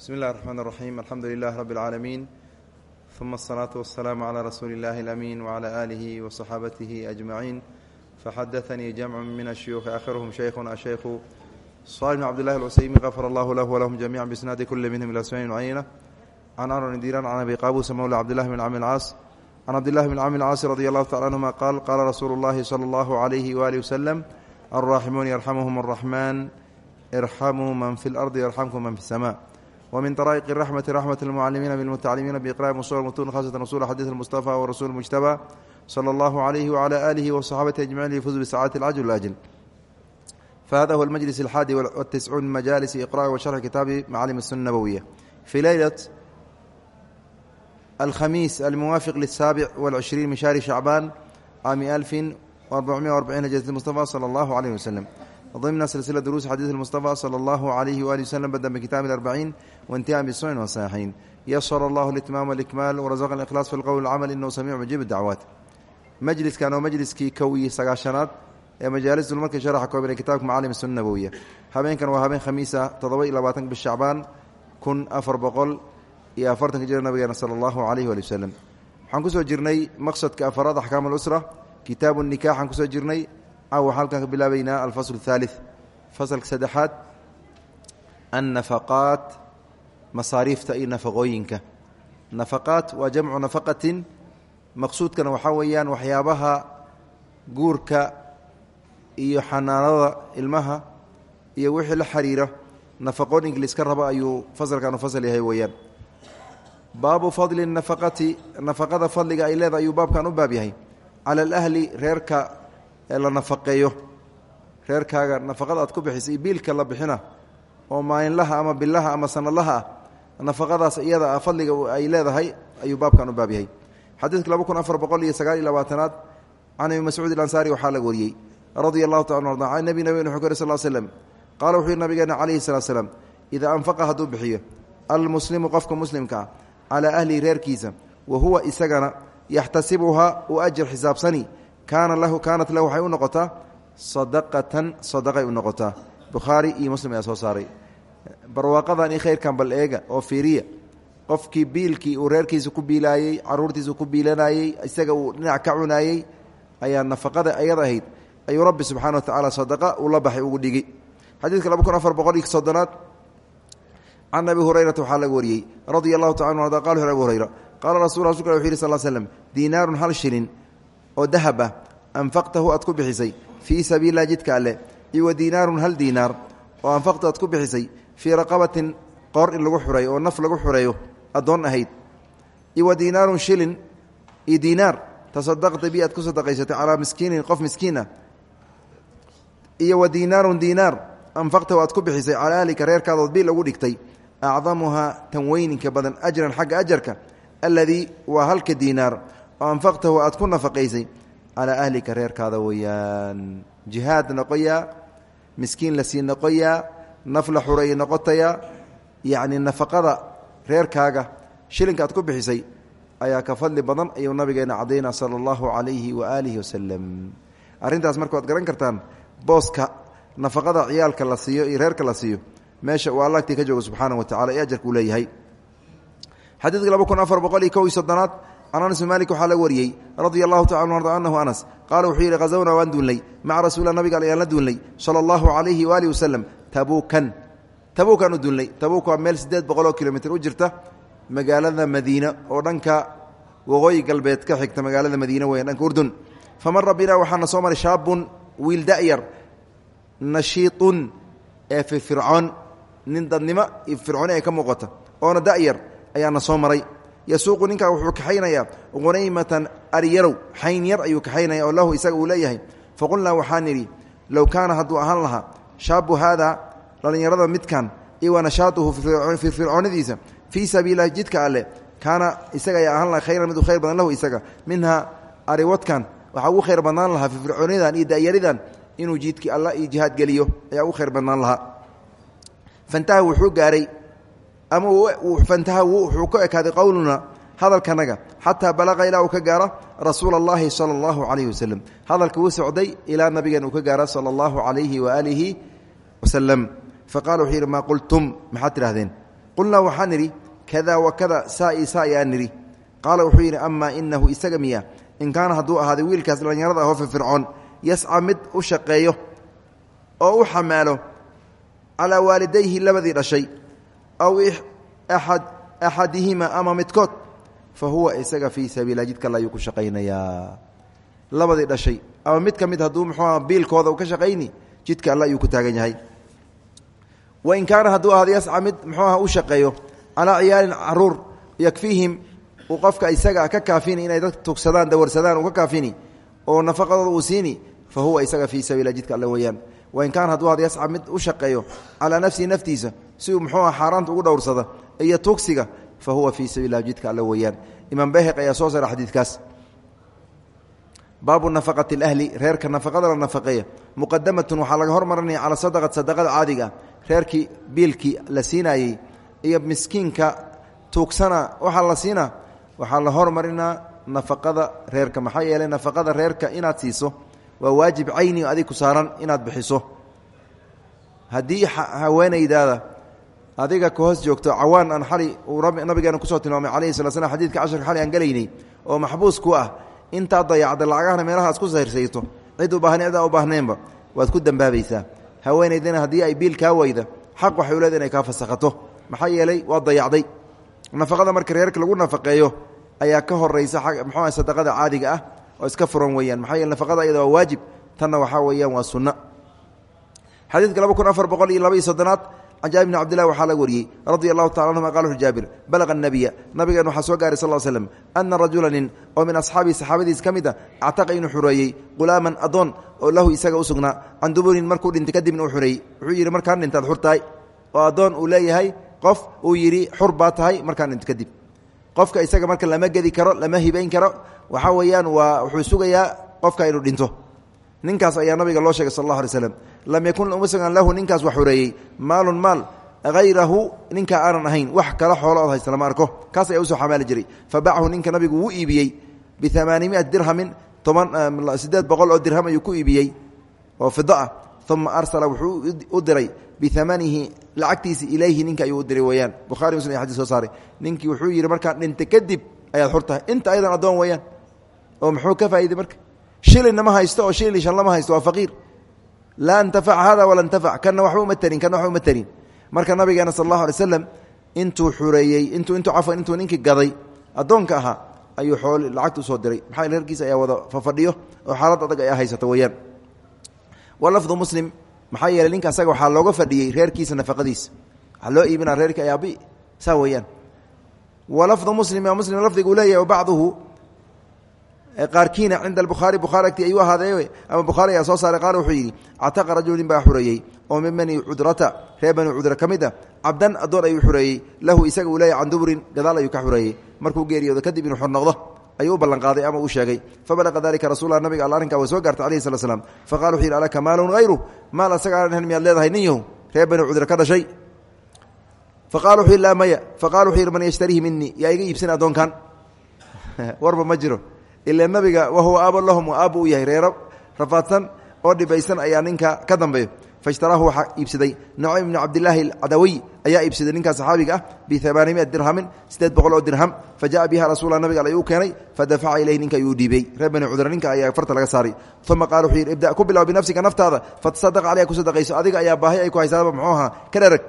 bsmi اllahi الرحman الرaxيim alxamdu lilah rb اlcaalamiin ثuma الصlaaةu والsalaam عlى rasuuli اllahi اlأmiin وعlى آlihi وصaxaabatihi أجmaciin faxadaثanii jamcu min الshuyuuخi akhiruhum shaykhuna shaykhu صal bn cbd اllahi اlcusaymin غafar allahu lah wlahum jamica bisnaadi kuli minhm ilى smain cayna can aron diran can abi qaabusa mowla cabdillahi bn cami اlcaas can cabdillahi bn cami اlcaasi radi allahu tacala anhuma qaal qaala rasuulu اllahi slى اllahu عalayhi waalihi waslem alraaximuun yarxamuhum الraxman irxamuu man fi اlardi yarxamkum man fi الsma wmin طrائq الرحmة رحmة المعلimiina bالmتaclimiina بإqrاء msل mtun khasة رsul xadيث المصطفى ورasuل المجتبى slى الlه عليه وعlى آله وصxaabته أجمعين يفوز بسacاaت الcجل الأجل fhada هو المجلس الxاadي والتسعون من مجالس إقراء وشرح kitaabi معالم السنة النبوية في leyلة الخميس الموافق للسابع والعشhرين من شhهر شhعبان cاam ألف وأربعمائة وأربعين هجرة المصطفى صلى الله عليه وسلم ضمن سلسلة دروس حديث المصطفى صلى الله عليه وآله وسلم بدأ بكتاب الأربعين وانتهى بالسنن والصحيحين يسر الله الاتمام والإكمال ورزقنا الإخلاص في القول والعمل إنه سميع مجيب الدعوات مجلس كان مجلس كي كوي سقاشنات ee majaalis marka sharaxa kooban ee kitaabka macaalim sunna nabawiya habeenkan waa habeen khamiisa toddoba iyo labaatanka bish shacbaan kun afar boqol iyo afartanka jira nabigeena sala allahu calayhi waali wasalam waxaan kusoo jirnay maqsadka afaraad axkaam alusra kitaabu nikax aan kusoo jirnay waxaan halkan ka bilaabaynaa alfasl الثالث faslka saddexaad annafaqaat masaariifta iyo nafaqooyinka nafaqaat waa jamcu nafaqatin maqsuudkana waxaa weeyaan waxyaabaha guurka iyo xanaanada ilmaha iyo wixii la xiriira nafaqooyinka liska raba ayuu fasalkan u fasal yahay weeyaan baabu fadli nafaqati nafaqada fadliga ay leedahay ayuu baabkan u baab yahay cala alahli reerka la nafaqeeyo. Reerkaaga nafaqada aad ku bixisay biilka la bixina oo maalinlaha ama bilaha ama sanadlaha ah nafaqadaas iyada ah fadliga ay leedahay ayuu baabkan u baab yahay. Xadiidka laba kun afar boqol iyo sagaal iyo labaatanaad can abi mascuud ilansaari waxaa laga wariyey radia allahu taala arda can nebi nabig wuxuu kore sal slem qaala wuxuu yihi nabigeena calayhi salatu slam idaa anfaqa hadduu bixiyo almuslimu qofka muslimka ah calaa ahlihi reerkiisa wa huwa isagana yaxtasibuhaa uu ajar xisaabsani kaana lahu kaanat lahu waxay u noqotaa sadaqatan sadaqay u noqotaa. Bukhaari iyo muslim ayaa soo saaray. Barwaaqadan i khayrkan bal eega oo fiiriya. Qofkii biilkii uu reerkiisa ku biilaayey caruurtiisa ku biilanayey isaga uu dhinac ka cunaayey ayaa nafaqada ayada ahayd. Ayuu rabbi subxana wa tacaala sadaqa ula baxay ugu dhigi xadiidka laba kun afar boqol iyo soddonaad can abi hurayrata waxaa laga wariyey. Radia allahu taala anu arda qal abu hurayra qaala rasul rasulka wuxu yidhi sal slm hal shilin oo dahab ah anfaqtahu aad ku bixisay fii sabiililah jidka alle iyo wa hal diinaar oo anfaqta aad ku bixisay fii raqabatin qoor in lagu xureeyo oo naf lagu xureeyo addoon ahayd. Iyo wa diinaarun shilin iyo diinaar tasadaqta bi aad ku sadaqaysatay calaa miskiinin qof miskiin ah iyo wa diinaarun diinaar anfaqtahu aad ku bixisay calaa ahlika reerkaadood bil ugu dhigtay acdamuhaa tan weyninka badan ajran xagga ajarka alladii waa halka diinaar oo anfaqtahu aad ku nafaqaysay calaa ahlika reerkaada weeyaan jihaad noqoyaa miskiin la sii noqoyaa naf la xureey noqotayaa yacni nafaqada reerkaaga shilinka aad ku bixisay ayaa ka fadli badan ayuu nabigeena cadayna sala allahu calayhi wa aalihi wasalam arrintaas marka waad garan kartaan booska nafaqada ciyaalka la siiyo iyo reerka la siiyo meesha uu allagtii ka joogo subxaana wa tacala ee can anas bin malik waxaa laga wariyey radia allahu taala arda anahu anas qaala wuxuu yidhi khazawna waan duulnay maca rasuula nabiga ayaan la duulnay sala allahu calayhi waaalih wasalam tabuukan tabuukaan u duulnay tabuuk waa meel siddeed boqoloo kilomitr u jirta magaalada madiina oo dhanka waqooyi galbeed ka xigta magaalada madiina weya dhanka urdun famara binaa waxaana soo maray shaabun wiil da'yar nashiitun ee firfircoon nin dadnimo iyo fircooni ka muuqata oona da'yar ayaana soo maray yasuuqu ninkaa wuxuu kaxaynayaa qunaymatan aryarow xayn yar ayuu kaxaynaya oo lahu isaga uu leeyahay. Faqulnaa waxaan nidhi low kaana hadduu ahaan lahaa shaabu haadaa dhallinyarada midkan iyo wa nashaatuhu firfircoonidiisa fii sabiililah jidka alle kaana isaga ayaa ahaan laha khayran mid u khayr badan lahu isaga minhaa ariwadkan waxaa ugu khayr badnaan lahaa firfircoonidan iyo da'yaridan inuu jidkii alla iyo jihaad geliyo ayaa ugu khayr badnaan lahaa. Fantaha wuxuu gaaray ama fantaha wuxuu ku ekaaday qowluna hadalkanaga xataa balaqa ilaa uu ka gaaro rasuula اllahi salى اllahu calayhi waslem hadalka wuu socday ilaa nabigan uu ka gaaro salى اllahu calayhi waaalihi wasalam faqala wuxuu yidhi maa qultum maxaad tidhahdeen qulnaa waxaan nidhi kada wa kada saa i saa ayaan nidhi qaala wuxuu yidhi amaa inahu isaga miya in kaana hadduu ahaaday wiilkaas dhallinyarada ahoo firfircoon yasca mid u shaqeeyo oo u xamaalo calaa waalidayhi labadii dhashay aw axadihima ama midkood fa huwa isaga fii sabiila jidka alla ayuu ku shaqaynayaa. Labadii dhashay ama mid ka mid hadduu muxuuaha biilkooda u ka shaqayni jidka alla ayuu ku taagan yahay. Wain kaana hadduu ahaaday yasca mid muxuuaha u shaqeeyo calaa ciyaalin carruur yakfiihim uu qofka isaga ka kaafini inay dad tugsadaan dawarsadaan uu ka kaafini oo nafaqadooda uu siini isaga fii sabiila jidka alle weeyaan wain kaana hadduu ahada yasca mid u shaqeeyo calaa nafsihi naftiisa si uu muxuu ah xaaraanta ugu dhowrsada iyo tugsiga fa huwa fii sabiililah jidka alle weeyaan. Imaam bayhaq ayaa soo sara xadiidkaas. Baabu nafaqati اlahli reerka nafaqada la nafaqeeya muqadamatun waxaa laga hormarinaya calaa sadaqat sadaqada caadiga ah. Reerkii biilkii la siinaayey iyo miskiinka tuugsana waxaa la siinaa. Waxaa la hormarinaa nafaqada reerka maxaa yeelay nafaqada reerka inaad siiso waa waajib cayni adig ku saaran inaad bixiso. Haddii haweenaydaada adiga ka hoos joogto cawaan aan xali uu nabigeena ku soo tilmaamay calayhi sala slam xadidka casharka xali aan gelaynay oo maxbuus ku ah intaad dayacda lacagahana meelahaas ku sahirsayto cid u baahna u baahneenba waad ku dembaabaysaa haweenaydana haddii ay biil kaa weyda xaq waxay u leeda inay kaa fasakhato maxaa yeelay dayacday. Nafaqada marka reerka lagu nafaqeeyo ayaa ka horaysa muxuuah sadaqada caadiga ah oo iska furan weeyaan. Maxaa yeele nafaqada iyada waa waajib tanna waxaa weeyaan waa sunno xadiidka laba kun afar boqol iyo laba iyo soddonaad can jaabir bni cabdillahi waxaa laga wariyey radia allahu tacala anhuma qala wuxu jaabir balaqa soo gaaray sal slem ana rajula nin oo min asxaabii saxaabadiis ka mid a actaqa inuu xureeyey oo lahu isaga u sugnaa markuu dhintay kadibna uu xureeyey. Wuxuu yidhi markaan dhintaad xur tahay. Oo addoon uu leeyahay qof uu yidhi xur baa tahay markaan dhinto kadib qofka isaga marka lama gedi karo lama hibayn karo waxaa weeyaan waa wuxuu sugayaa qofka inuu dhinto. Ninkaas ayaa nabiga loo sheegay sal allah alay slam lam yakun uma lahu ninkaas wax xureeyey maalun maal hayrahu ninka aanan ahayn wax kala xoolo ood haysta lama arko. Kaas ayaa u soo xamaali jiray. Fabacahu ninka nabigu wuu iibiyey. Biamaanimiat dirhamin toban sideed boqol oo dirham ayuu ku iibiyey. Oo fida ah uma arsala wuxuu u diray biamanihi lacagtiisi ilayhi ninka ayuu u diray weyaan buhari muslim xadis soo saaray ninkii wuxuu yidhi markaan dhinta kadib ayaad xur tahay inta ayadan addoon weyaan oo muxuu ka faa'iday marka shilinna ma haysto oo shilin shan lama haysto waa faqiir laa ntafac hada wala ntafac kana waxba uma tarin kana waxba uma tarin marka nabigeena sal allahu alay slam intuu xureeyey intuu intuu cafwan intuu ninkii gaday addoonka ahaa ayuu xool lacagta u soo diray maxaa reerkiisa ayaa wa lafdu muslim. Maxaa yeeley ninka asaga waxaa looga fadhiyey reerkiisa nafaqadiisa. Waxaa loo reerka ayaabi saa weeyaan. Wa lafdu muslim yaa muslim lafdiga uu leeyahay bacduhu qaarkiina cinda bukhaari agtii ayuu ahaaday ama bukhaari ayaa soo saaray qaala wuxuu yidhi cataqa rajul nin baa xureeyey oo min bani cudrata reer bani cudra ka mid a cabdan ayuu xureeyey lahu isaga uu leeyahy can dubrin ka xureeyey markuu geeriyoodo kadib inuu xor ayuu u ballanqaaday ama uu sheegay. Fabalaqa dalika rasulah nabiga alla arrinkaa way soo gaartay alayhi slat slam faqala wuxu yidhi alaka maalun hayru maal asaga aanan hen miyaad leedahay nin yahu reer bani cudra ka dhashay. Faqala wuxuu yidhi laa maya faqala wuxuu yidhi man yashtarihi minii yaa iga iibsan addoonkan? Warba ma jiro. Ila nabiga wahuwa aabo lahum waa aabbu u yahay reero. Rafaadsan oo dhibaysan ayaa ninka ka dambeeyo faishtaraahu waxaa iibsaday nucaym bni cabdilaahi alcadawiy ayaa iibsaday ninkaa saxaabiga ah biamaanimiat dirhamin sideed boqol oo dirham. Fa jaءa biha rasuula nabiga ayuu keenay fadafaca ilayhi ninka ayuu dhiibey reer bani cudra ninka ayaa farta laga saaray. Uma qaala wuxuu yidhi ibda ku bilow binafsika naftaada fatasadaq caleyha ku sadaqayso. Adiga ayaa baahi ay ku haysaaba muxuu ahaa ka dherag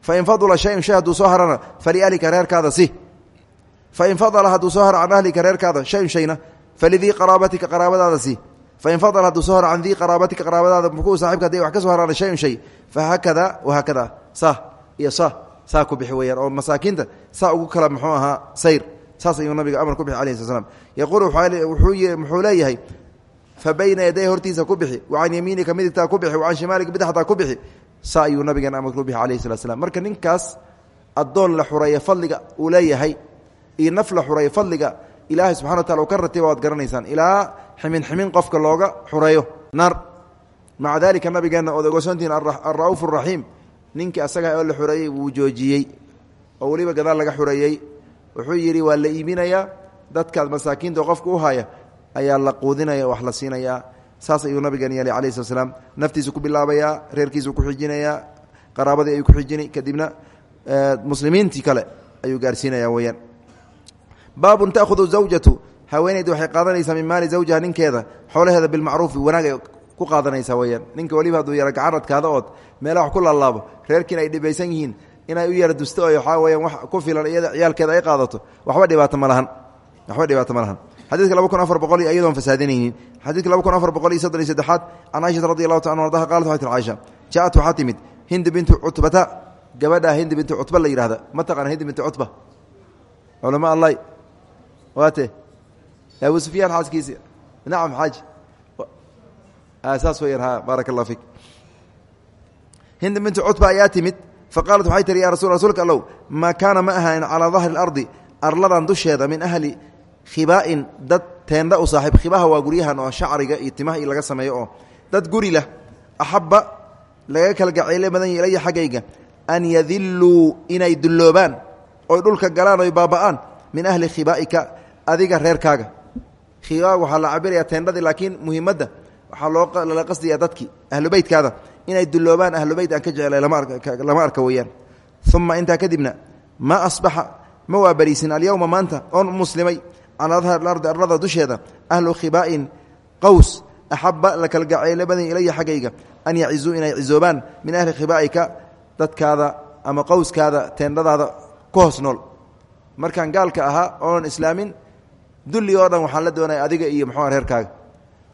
fain fadula shayun shay hadduu soo harana faliahlika reerkaada si. Fain fadla hadduu soo haro fain fadla hadduu soo haro can dii qaraabatika qaraabadaada mukuu saxibka hadday wax ka soo haraana shayun shay fahaakada wahaakada saa iyo saa saa ku bixi weyaan oo masaakiinta saa ugu kala muxuu ahaa sayr saas ayuu nabiga amar ku bixi alayhi sl slam yaquul muxuu leeyahay fa bayna yaday hortiisa ku bixi wa can yamiinika midigtaa ku bixi wa can shimaalika bidxtaa ku bixi saa ayuu nabigan amar ku bixi alayhi slat slam marka ninkaas addoon la xureeya fadliga uu leeyahay iyo naf la xureeyo fadliga ilaahay subxana wa tacala uu ka ratiba waad garanaysaan. Ilaa ximin ximin qofka looga xureeyo. Naar maca dalika nabigeenna ood ogosontihiin alra'uuf araxiim ninkii asaga oo la xureeyey wuu joojiyey. Oo weliba gadaal laga xureeyey wuxuu yidhi waa la iibinayaa dadkaad masaakiinta qofka u haya ayaa la quudinaya wax la siinayaa saas ayuu nabigeen yeelay alayh slat slam naftiisu ku bilaabayaa reerkiisu ku xijinayaa qaraabadii ayuu ku xijini kadibna muslimiintii kale ayuu gaarsiinaya weyaan baabun taahudu zawjatu. Haweeneydu waxay qaadanaysaa min maali zawjiha ninkeeda. Xoolaheeda bilmacruufi wanaagay ku qaadanaysaa weyaan ninka weliba hadduu yara gacanradkaada ood meelaha wax ku laalaabo reerkiina ay dhibaysan yihiin inay u yara dusto o waxaa weyaan wax ku filan iyada ciyaalkeeda ay qaadato. Waxba dhibaato ma lahan. Waxba dhibaato ma lahan. Xadidka laba kun afar boqol iyadoon fasaadinaynin xadiidka laba kun afar boqol iyo soddon iyo saddexaad can caaishata radi allahu qaalat waxay tir caaisha jaaat waxaa timid bintu cutbata. Gabadha hindi bintu cutba la yidhahda ma taqana hindi bintu cutba? Culama allah waate abu sufyaan xaaskiisi nacam xaaji saas weyaan ha baaraka allah fiik hindi bintu cutba ayaa timid faqaalat waxay tihi ya rasul rasuulka allow maa kaana ma ahayn calaa dahri اlardi arladan dusheeda min ahli khibaain dad teenda u saaxiib khibaha waa guryahan oo shacriga iyo timaha iyo laga sameeyo oo dad guri lah axabba laga kala gaceyle badan ya ilaya xaggayga an yadiluu inay dulloobaan oy dhulka galaan oy baaba'aan min adiga reerkaaga. Khibaa waxaa la cabiraya teendhadii laakiin muhiimadda waxaa loo lala qasdiyaa dadkii ahlu beytkaada inay dulloobaan ahlu beyt aan ka jeclay lama arka weeyaan. Uma intaa kadibna ma asbaxa ma waa bariisin alyowma maanta oon muslimay calaa dahri ardi arlada dusheeda ahlu khibaain qaws axabba la kala gaceyle badan ilaya xaggayga an yacizuu inay cizoobaan min ahli khibaaika dadkaada ama qowskaada teendhadaada ku hoos nool. Markaan gaalka ahaa oon islaamin dulli oo dhan waxaan la doonaya adiga iyo muxua reerkaaga.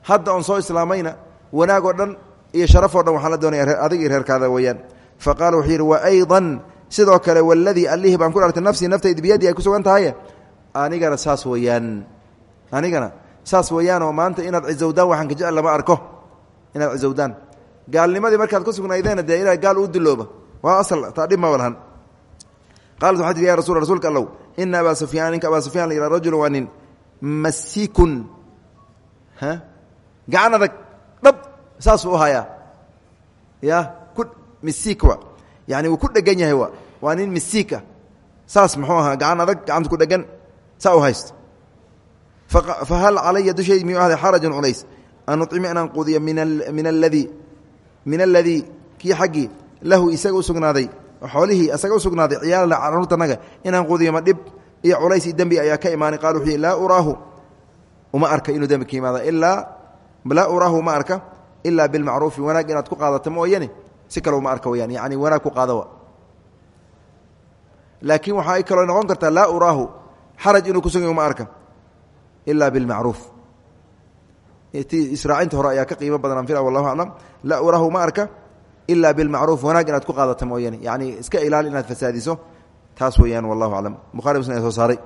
Hadda oon soo islaamayna wanaag oo dhan iyo sharaf o dhan waxaan la doonaya adiga iyo reerkaada weeyaan. Fa qaala wuxuu yidhi wa aydan. Sidoo kale waladii allihii baan ku dhartay nafsii naftayda biyadii ay ku sugan tahaye anigana saas weeyaan. Anigana saas weeyaanoo maanta inaad cizowdaan waxaan ka jecel lama arko. Inaad cizowdaan. Gaalnimadii markaad ku sugnaydeen dee gaal uu dilooba waa asal taa dhib maba lahan qaalat waxaa tii ya rasul allow ina abaa sufyaan ninka abaa sufyan la yihah rajulu masikun gacan adag dhab saasuu u hayaa. Ya ku misiik wa. Yani ku dhegan yahay wa. Waa nin misiik ah. Saas muxuu ahaa gacan adag gacanta ku dhegan saa u haysto fahal calaya dushay miyuu ahday? Xarajun culays. An ucima inaan quudiyo min aladii min aladii kii xaggii lahu isaga u sugnaaday xoolihii isaga u sugnaaday ciyaalna caruurtanaga inaan quudiyo ma dhib iyo culays iyo dembi ayaa ka imaanay. Qal wuxuu laa uraahu uma arka inuu dembi ka imaada ilaa laa uraahu uma arka ilaa bilmacruufi wanaag inaad ku qaadato mooyane si kale uma arka weyaan yani wanaag ku qaadawa laakiin waxaa kaloo noqon kartaa laa uraahu xaraj inuu kusuga uma arka ilaa bilmacruuf. Ti israacinta hore ayaa ka qiimo badan anfila wallahu aclam. Laa uraahu ma arka ilaa bilmacruuf wanaag inaad ku qaadato mooyane. Yani iska ilaali inaad fasaadiso taas weeyaan wallahu aclam. Bukhari muslim soo saaray.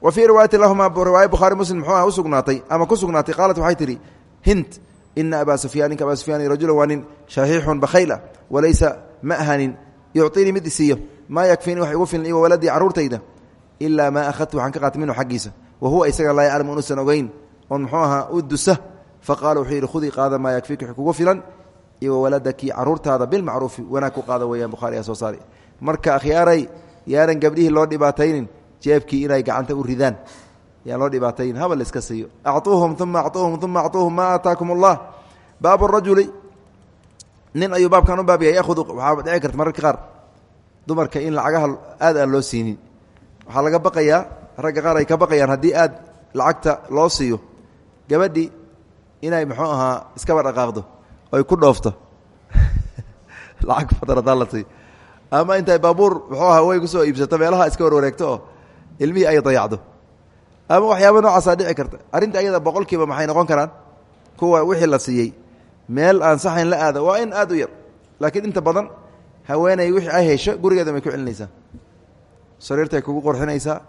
Wa fii riwaayati lahuma riwaaya bukhaari muslim muxuu ah u sugnaatay ama ku sugnaatay qaalat waxay tidhi hint ina abaa sufyaan ninka abaa sufyaan rajula waa nin shaxiixun bakhayla walaysa ma ahanin yucطinii mid isiiyo maa yakfiini wax igu filan iwa waladii carruurtayda ilaa maa akhadtu waxaan ka qaatay minhu xaggiisa. Wa huwa isaga laa yaclamu inuusan ogeyn. Oon muxuu ahaa u dusa faqala wuxuu yidhi khudii qaada maa yakfiiki wx kugu filan iwa waladaki caruurtaada bilmacruufi. Wanaag ku qaada weeyaan bukhari aa soo saari marka akhyaaray yaanan gabdhihii loo dhibaataynin jeebkii inay gacanta u ridaan. Yaan loo dhibaataynin haba la iska siiyo. Acuuhum uma acuuhum uma acuuhum maa aataakum allah baabu rajuli nin ayuu baabkan u baab yahay yahudu waxaa dhici karta mararka qaar dumarka in lacagaha aad aan loo siinin. Waxaa laga baqayaa ragga qaar ay ka baqayaan haddii aad lacagta loo siiyo gabadhii inay muxuu ahaa iskaba dhaqaaqdo oy ku dhoofto. Lacag badan hadaa la siiyo ama intay baabuur muxuu ahaa way ku soo iibsato meelaha iska warwareegto oo ilmihii ay dayacdo. Ama waxyaaba noocaasaa dhici karta. Arrinta ayada boqolkiiba maxay noqon karaan? Kuwa wixii la siiyey. Meel aan saxayn la aada waa in aad u yar. Laakiin inta badan haweeney wixii ay hesho gurigeeda may ku celinaysaa. Sariirtay kugu qorxinaysaa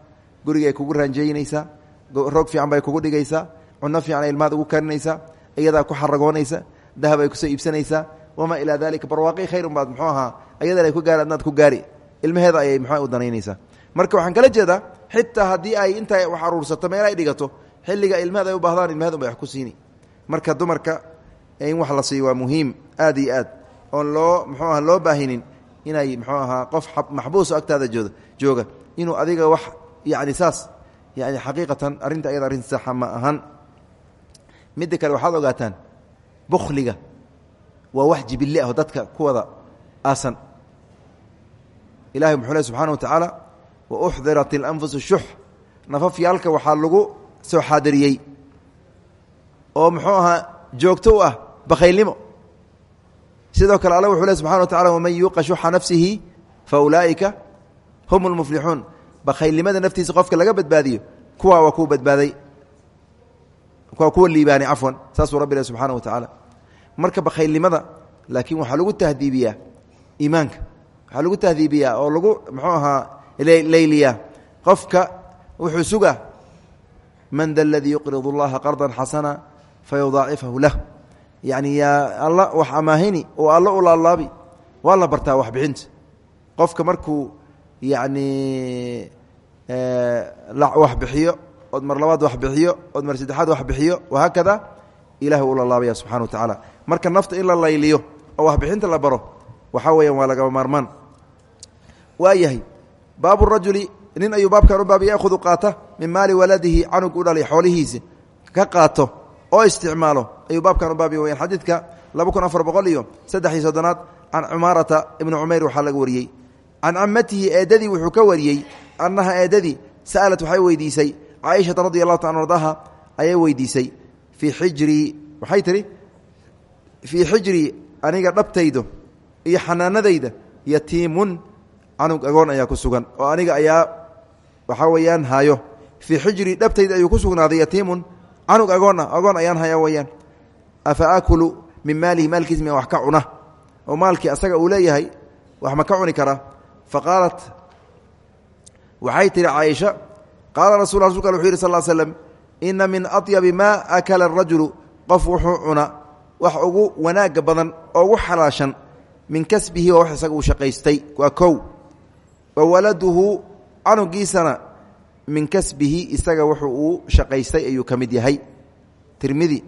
gurigay kugu raanjeynaysaa roog fiican bay kugu dhigaysaa cunno fiican ay ilmaad ugu karinaysaa iyadaa ku xaragoonaysa dahab ay ku soo iibsanaysaa wamaa ilaa dalika barwaaqi khayrun baad muxuu ahaa ayadan ay ku gaari adnaad ku gaari ilmaheeda ayay muxua u danaynaysaa marka waxaan kala jeedaa xitaa haddii ay intaa wax aruursato meel ay dhigato xilliga ilmaheed ay u baahdaan ilmaheed unbay wax ku siini marka dumarka in wax la siiyo waa muhiim aad iyo aad oon loo muxuu aha loo baahinin inay muxuu ahaa qof maxbuuso agtaada jooda jooga inuu adiga wax yani saas waa wax jibille aho dadka ku wada aasan. Ilahay muxuu le subxana wa tacaala wa uxdirat ilanfusu shux nafafyaalka waxaa lagu soo xaadiriyey oo muxuu ahaa joogto u ah bakhaylnimo. Sidoo kale alla wuxuu le subxana wa tacala waman yuuqa shuxa nafsihi fa ulaa'ika hum lmuflixuun bakhaylnimada naftiisa qofka laga badbaadiyo kuwa waa kuwa badbaaday waa kuwa liibaanay cafwan saasuu rabbi subxaana wa tacaala marka bakhaylnimada laakiin waxaa lagu tahdiibiyaa iimaanka. Waxaa lagu tahdiibiyaa oo lagu muxuu ahaa layliyaa. Qofka wuxuu sugaa man da aladii yuqrid اllaha qarda xasana fayudaacifahu lah. Yani yaa alla wax amaahini oo alla u laalaabi waa la bartaa waxbixinta qofka markuu yani wax bixiyo ood mar labaad wax bixiyo ood mar saddexaad wax bixiyo wahaakada ilahi u laalaabaya subxana wa tacaala marka nafta in la layliyo oo waxbixinta la baro waxaa weeyaan waa lagaba maarmaan. Waa yahay rajuli nin ayuu baabkan u baab yaahudu min maali waladihi canug u dhalay ka qaato oo isticmaalo ayuu baabkan u baabya weyaan xadiidka kun afar boqol iyo saddex iyo soddonaad can cumaarata ibni cumayr waxaa laga wariyey. Can camatihi eedadii wuxuu ka wariyey annaha eedadii sa'alat waxay weydiisay. Caaishata radi allahu ardaha ayay weydiisay. Fii xijrii waxay tihi fii xijrii aniga dhabtaydo iyo xanaanadayda yatiimun canug agoon ayaa ku sugan oo aniga ayaa waxaa weeyaan haayo. Fii xijrii dhabtayda ayuu ku sugnaaday yatiimun canug agoona agoon ayaan haya weyaan afa aakulu min maalihi maalkiis miya wax ka oo maalkii asaga uu leeyahay wax ma ka cuni karaa fa qaalat waxay tihi caaisha qaala rasul rasulka wuxu yidhi sal ina min aطyabi maa akala arajulu qof wuxuu cuna wax ugu wanaaga badan oo ugu xalaashan min kasbihi waa wax isaga uu shaqaystay. Waa kow. Wa waladuhu canugiisana min kasbihi isaga wuxuu uu shaqaystay ayuu ka mid yahay. Tirmidi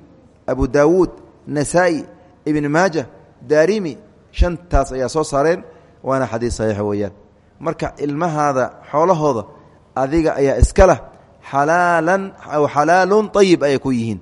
abu daawuud nasaa'i ibn maaja daarimi shantaas ayaa soo saareen waana xadiis saxiixa weeyaan. Marka ilmahaada xoolahooda adiga ayaa iska lah xalaalan aw xalaalun ayib ayay ku yihiin.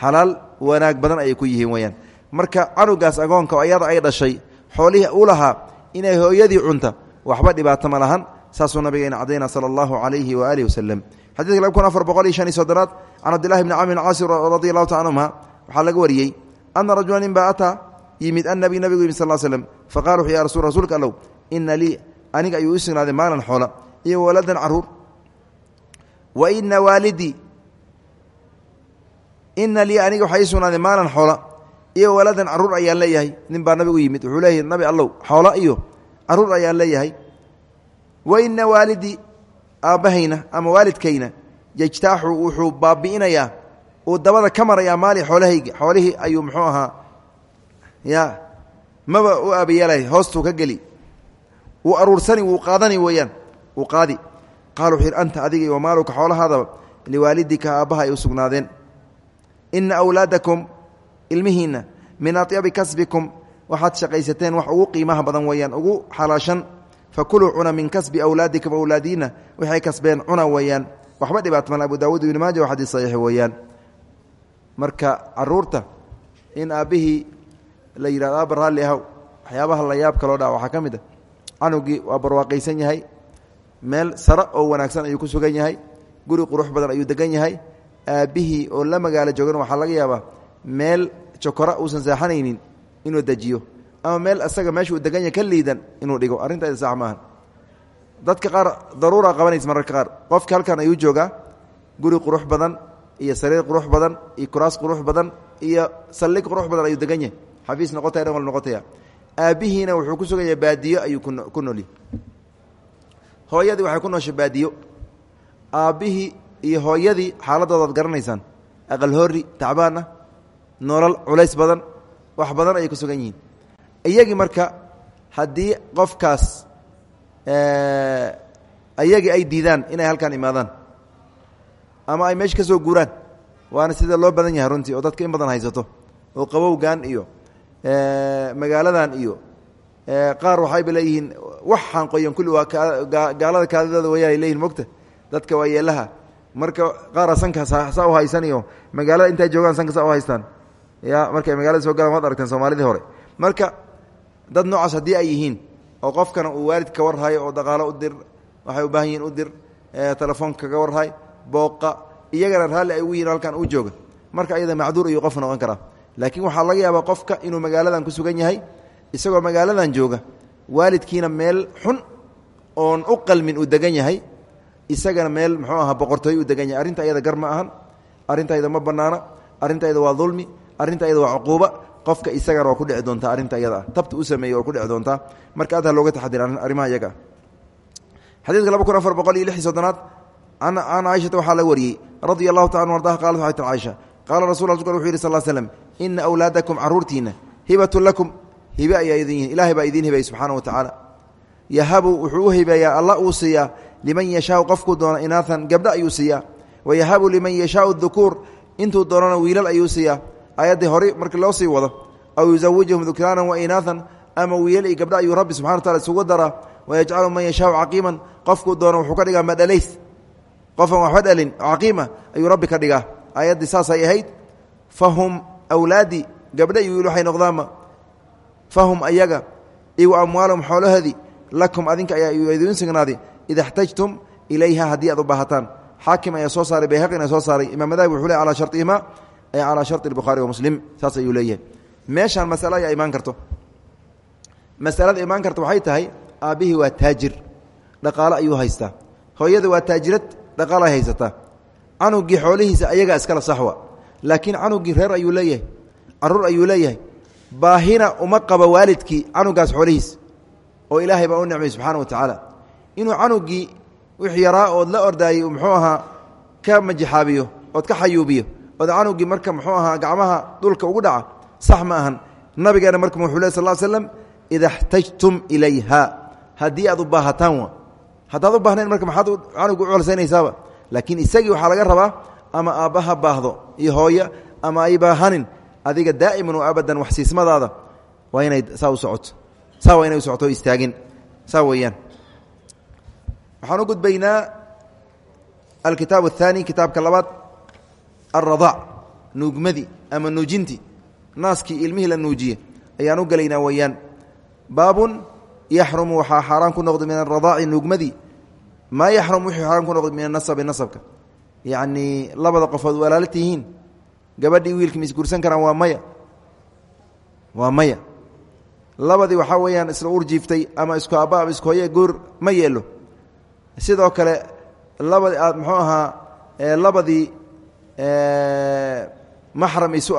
Xalaal wanaag badan ayay ku yihiin weyaan marka canugaas agoonka oo ayada ay dhashay xoolihii u lahaa inay hooyadii cunta waxba dhibaato ma lahan saasuu nabigeena cadayna sala allahu calayhi waaalih waslem xadidka laba kun afar boqol iyo shan iyo soddonaad can cabdillahi bni camr caasi radi allahu taala anhuma waxaa laga wariyey ana rajula nin baa ataa yimid annabi nabigu yimid sal slem faqala wuxu ya rasul rasuulka allow ina lii aniga ayuu u maalan xoola iyo waladan carruur. Wa ina waalidii ina lii aniga waxaa ii maalan xoola iyo waladan carruur ayaan leeyahay. Nin baa nabigu yimid wuxuu leeyahy nabi allow xoola iyo carruur ayaan leeyahay. Wa ina waalidii aabbahayna ama waalidkayna yajtaaxu wuxuu baabi'inayaa uu dabada ka marayaa maali xoolahayga xoolihii ayuu muxuu ahaa ya maba u aabayeelay hoostuu ka geli. Wuu aruursani wuu qaadani weeyaan wuu qaadi. Qaal wuxuu anta adiga wa maaluka xoolahaadaba liwaalidika aabbaha ay u sugnaadeen ina awlaadakum ilmihiinna min atyabi kasbikum waxaad shaqaysateen wax ugu qiimaha badan weeyaan ugu xalaashan. Fakuluu cuna min kasbi awlaadikum awlaadiina waxay kasbeen cuna weeyaan. Waxba dhibaat mal abu daawuud ibni maaja waa xadiis saxiix weeyaan. Marka carruurta in aabbihii la yidhahdo aaba raalli ahow waxyaabaha la yaab kaloo dha waxaa ka mid a canugii waa barwaaqaysan yahay meel sare oo wanaagsan ayuu ku sugan yahay guri qurux badan ayuu degan yahay aabbihii oo la magaalo joogan waxaa laga yaabaa meel jokora uusan saaxanaynin inuu dejiyo ama meel asaga meesha uu degan yahay ka liidan inuu dhigo. Arrintaada sax maaha dadka qaar daruura qabanaysa mararka qaar. Qofka halkan ayuu joogaa guri qurux badan iyo sariir qurux badan iyo kuraas qurux badan iyo saldhig qurux badan ayuu degan yahay xafiis noqotaya dhan wal noqotaya aabbihiina wuxuu ku sugan yahay baadiyo ayuu ku noolyahy hooyadii waxay ku nooshay baadiyo. Aabbihii iyo hooyadii xaaladoodaad garanaysaan aqal hoori tacbaana nolol culays badan wax badan ayay ku sugan yihiin. Iyagii marka haddii qofkaas iyagii ay diidaan inay halkan imaadaan ama ay meesha ka soo guuraan waana sida loo badan yahay runtii oo dadka in badan haysato oo qabowgan iyo magaaladan iyo qaar waxayba leeyihiin waxaan qoyan kulli waa gaalada kaadidooda wayaan ay leyihin mogta? Dadka waa yeelaha marka qaara sanka saa u haysaniyo magaalada intay joogaan sanka saa u haystaan. Ya markay magaalada soo galaan waad aragteen soomaalidii hore. Marka dad noocaas haddii ay yihiin oo qofkana uu waalid ka warhayo oo dhaqaalo u dir waxay u baahan yihiin u dir telefoon kaga warhay booqa iyagana raalli ay ugu yihiin halkan uu jooga marka ayada macduur ayuu qof noqon karaa. Laakiin waxaa laga yaabaa qofka inuu magaaladan ku sugan yahay isagoo magaaladan jooga waalidkiina meel xun oon u qalmin uu degan yahay isagana meel muxuu ahaa boqortooy uu degan yahay arrinta ayada gar ma ahan arrinta ayada ma banaana arrinta ayada waa dulmi arrinta ayada waa cuquuba. Qofka isagana ku dhici doontaa arrinta ayada ah tabta u sameeyey waa ku dhici doontaa. Marka aad looga taxadira arrimaha iyaga. Xadiidka laba kun afar boqol iyo lix la wariyey. Radia taala ardaha qalat waxay tir caaisha qaala rasul rasulka wuxu yidhi sal l slem ina awlaadakum caruurtiina hibatun lakum. Hibe idin yihiin ilahay baa idiin subxaana wa tacaala yahabu wuxuu u hibeeyaa alla uu siiyaa liman yashaau qofkuu doono inaaan gabdho ayuu siiyaa. Wayahabu liman yashaau dukuur intuu doonana wiilal ayuu siiyaa. Ayaddii hore markii loo sii wado aw yuzawijhum dukraanan wa inaaan ama wiilal iyo gabdho ayuu rabbi subxana wa tacala isugu daraa wayajcalu man yashaau caqiiman qofkuu doono wuxuu ka dhigaa madhalays. Qofan waxba dhalin caqiima ayuu rabbi ka dhigaa. Ayaddii saasay ahayd. Fahum awlaadii gabdho iyo wiil waxay noqdaanma fahum ayaga iyo wa amwaalum xoolahoodii lakum adinka ayaa idiin sugnaaday ida xtajtum ilayha haddii aad u baahataan. Xaakim ayaa soo saaray bayhaqina soo saaray imaam madahabi wuxuu le alaa sharihima ee calaa shari bukhaari wa muslim. Saas ayuu leeyahay. Meeshaan masale ayaa imaan karto. Masalada imaan karta waxay tahay aabbihii waa taajir dhaqaalo ayuu haystaa. Hooyada waa taajirad dhaqaalay haysataa. Canugii xoolihiisa ayagaa iskala saxwa. Laakiin canugii reer ayuu leeyahay carruur ayuu leeyahay. Baahina uma qaba waalidkii canugaas xoolihiis oo ilaahay baa u nicmay subxaana wa tacaala. Inuu canugii wix yaraa ood la ordaayey muxuu ahaa ka majixaabiyo ood ka xayuubiyo ood canugii marka muxuu ahaa gacmaha dhulka ugu dhaca sax ma ahan. Nabigeena marka wuxuu ley sal slam ida xtajtum ilayha. Haddii aad u baahataan wa haddaad u baahnayn marka maxaad canuga u colsaynaysaaba laakiin isagii waxaa laga rabaa ama aabbaha baahdo iyo hooya ama ay baahanin adiga daa'iman oo abadan waxsiismadaada waa inay saa socoto saa waa inay socoto istaagin. Saa weeyaan. Waxaan u gudbaynaa alkitaab الthaani kitaabka labaad ama nuujintii naaskii ilmihii la nuujiye ayaan u gelaynaa weeyaan. Baabun yaxrumu waxaa xaaraan ku noqday min aradaaci nuugmadii maa yaxrum wuxuu xaaraan ku noqday min anasabi nasabka. Yacnii labada qofood walaala tihiin gabadhii wiilka ma isguursan maya. Waa maya labadii waxaa weeyaan isla urjiiftay ama isku aabba ama isku hoye guur ma yeelo sidoo kale labadi aad muxuu ahaa labadii maxram isu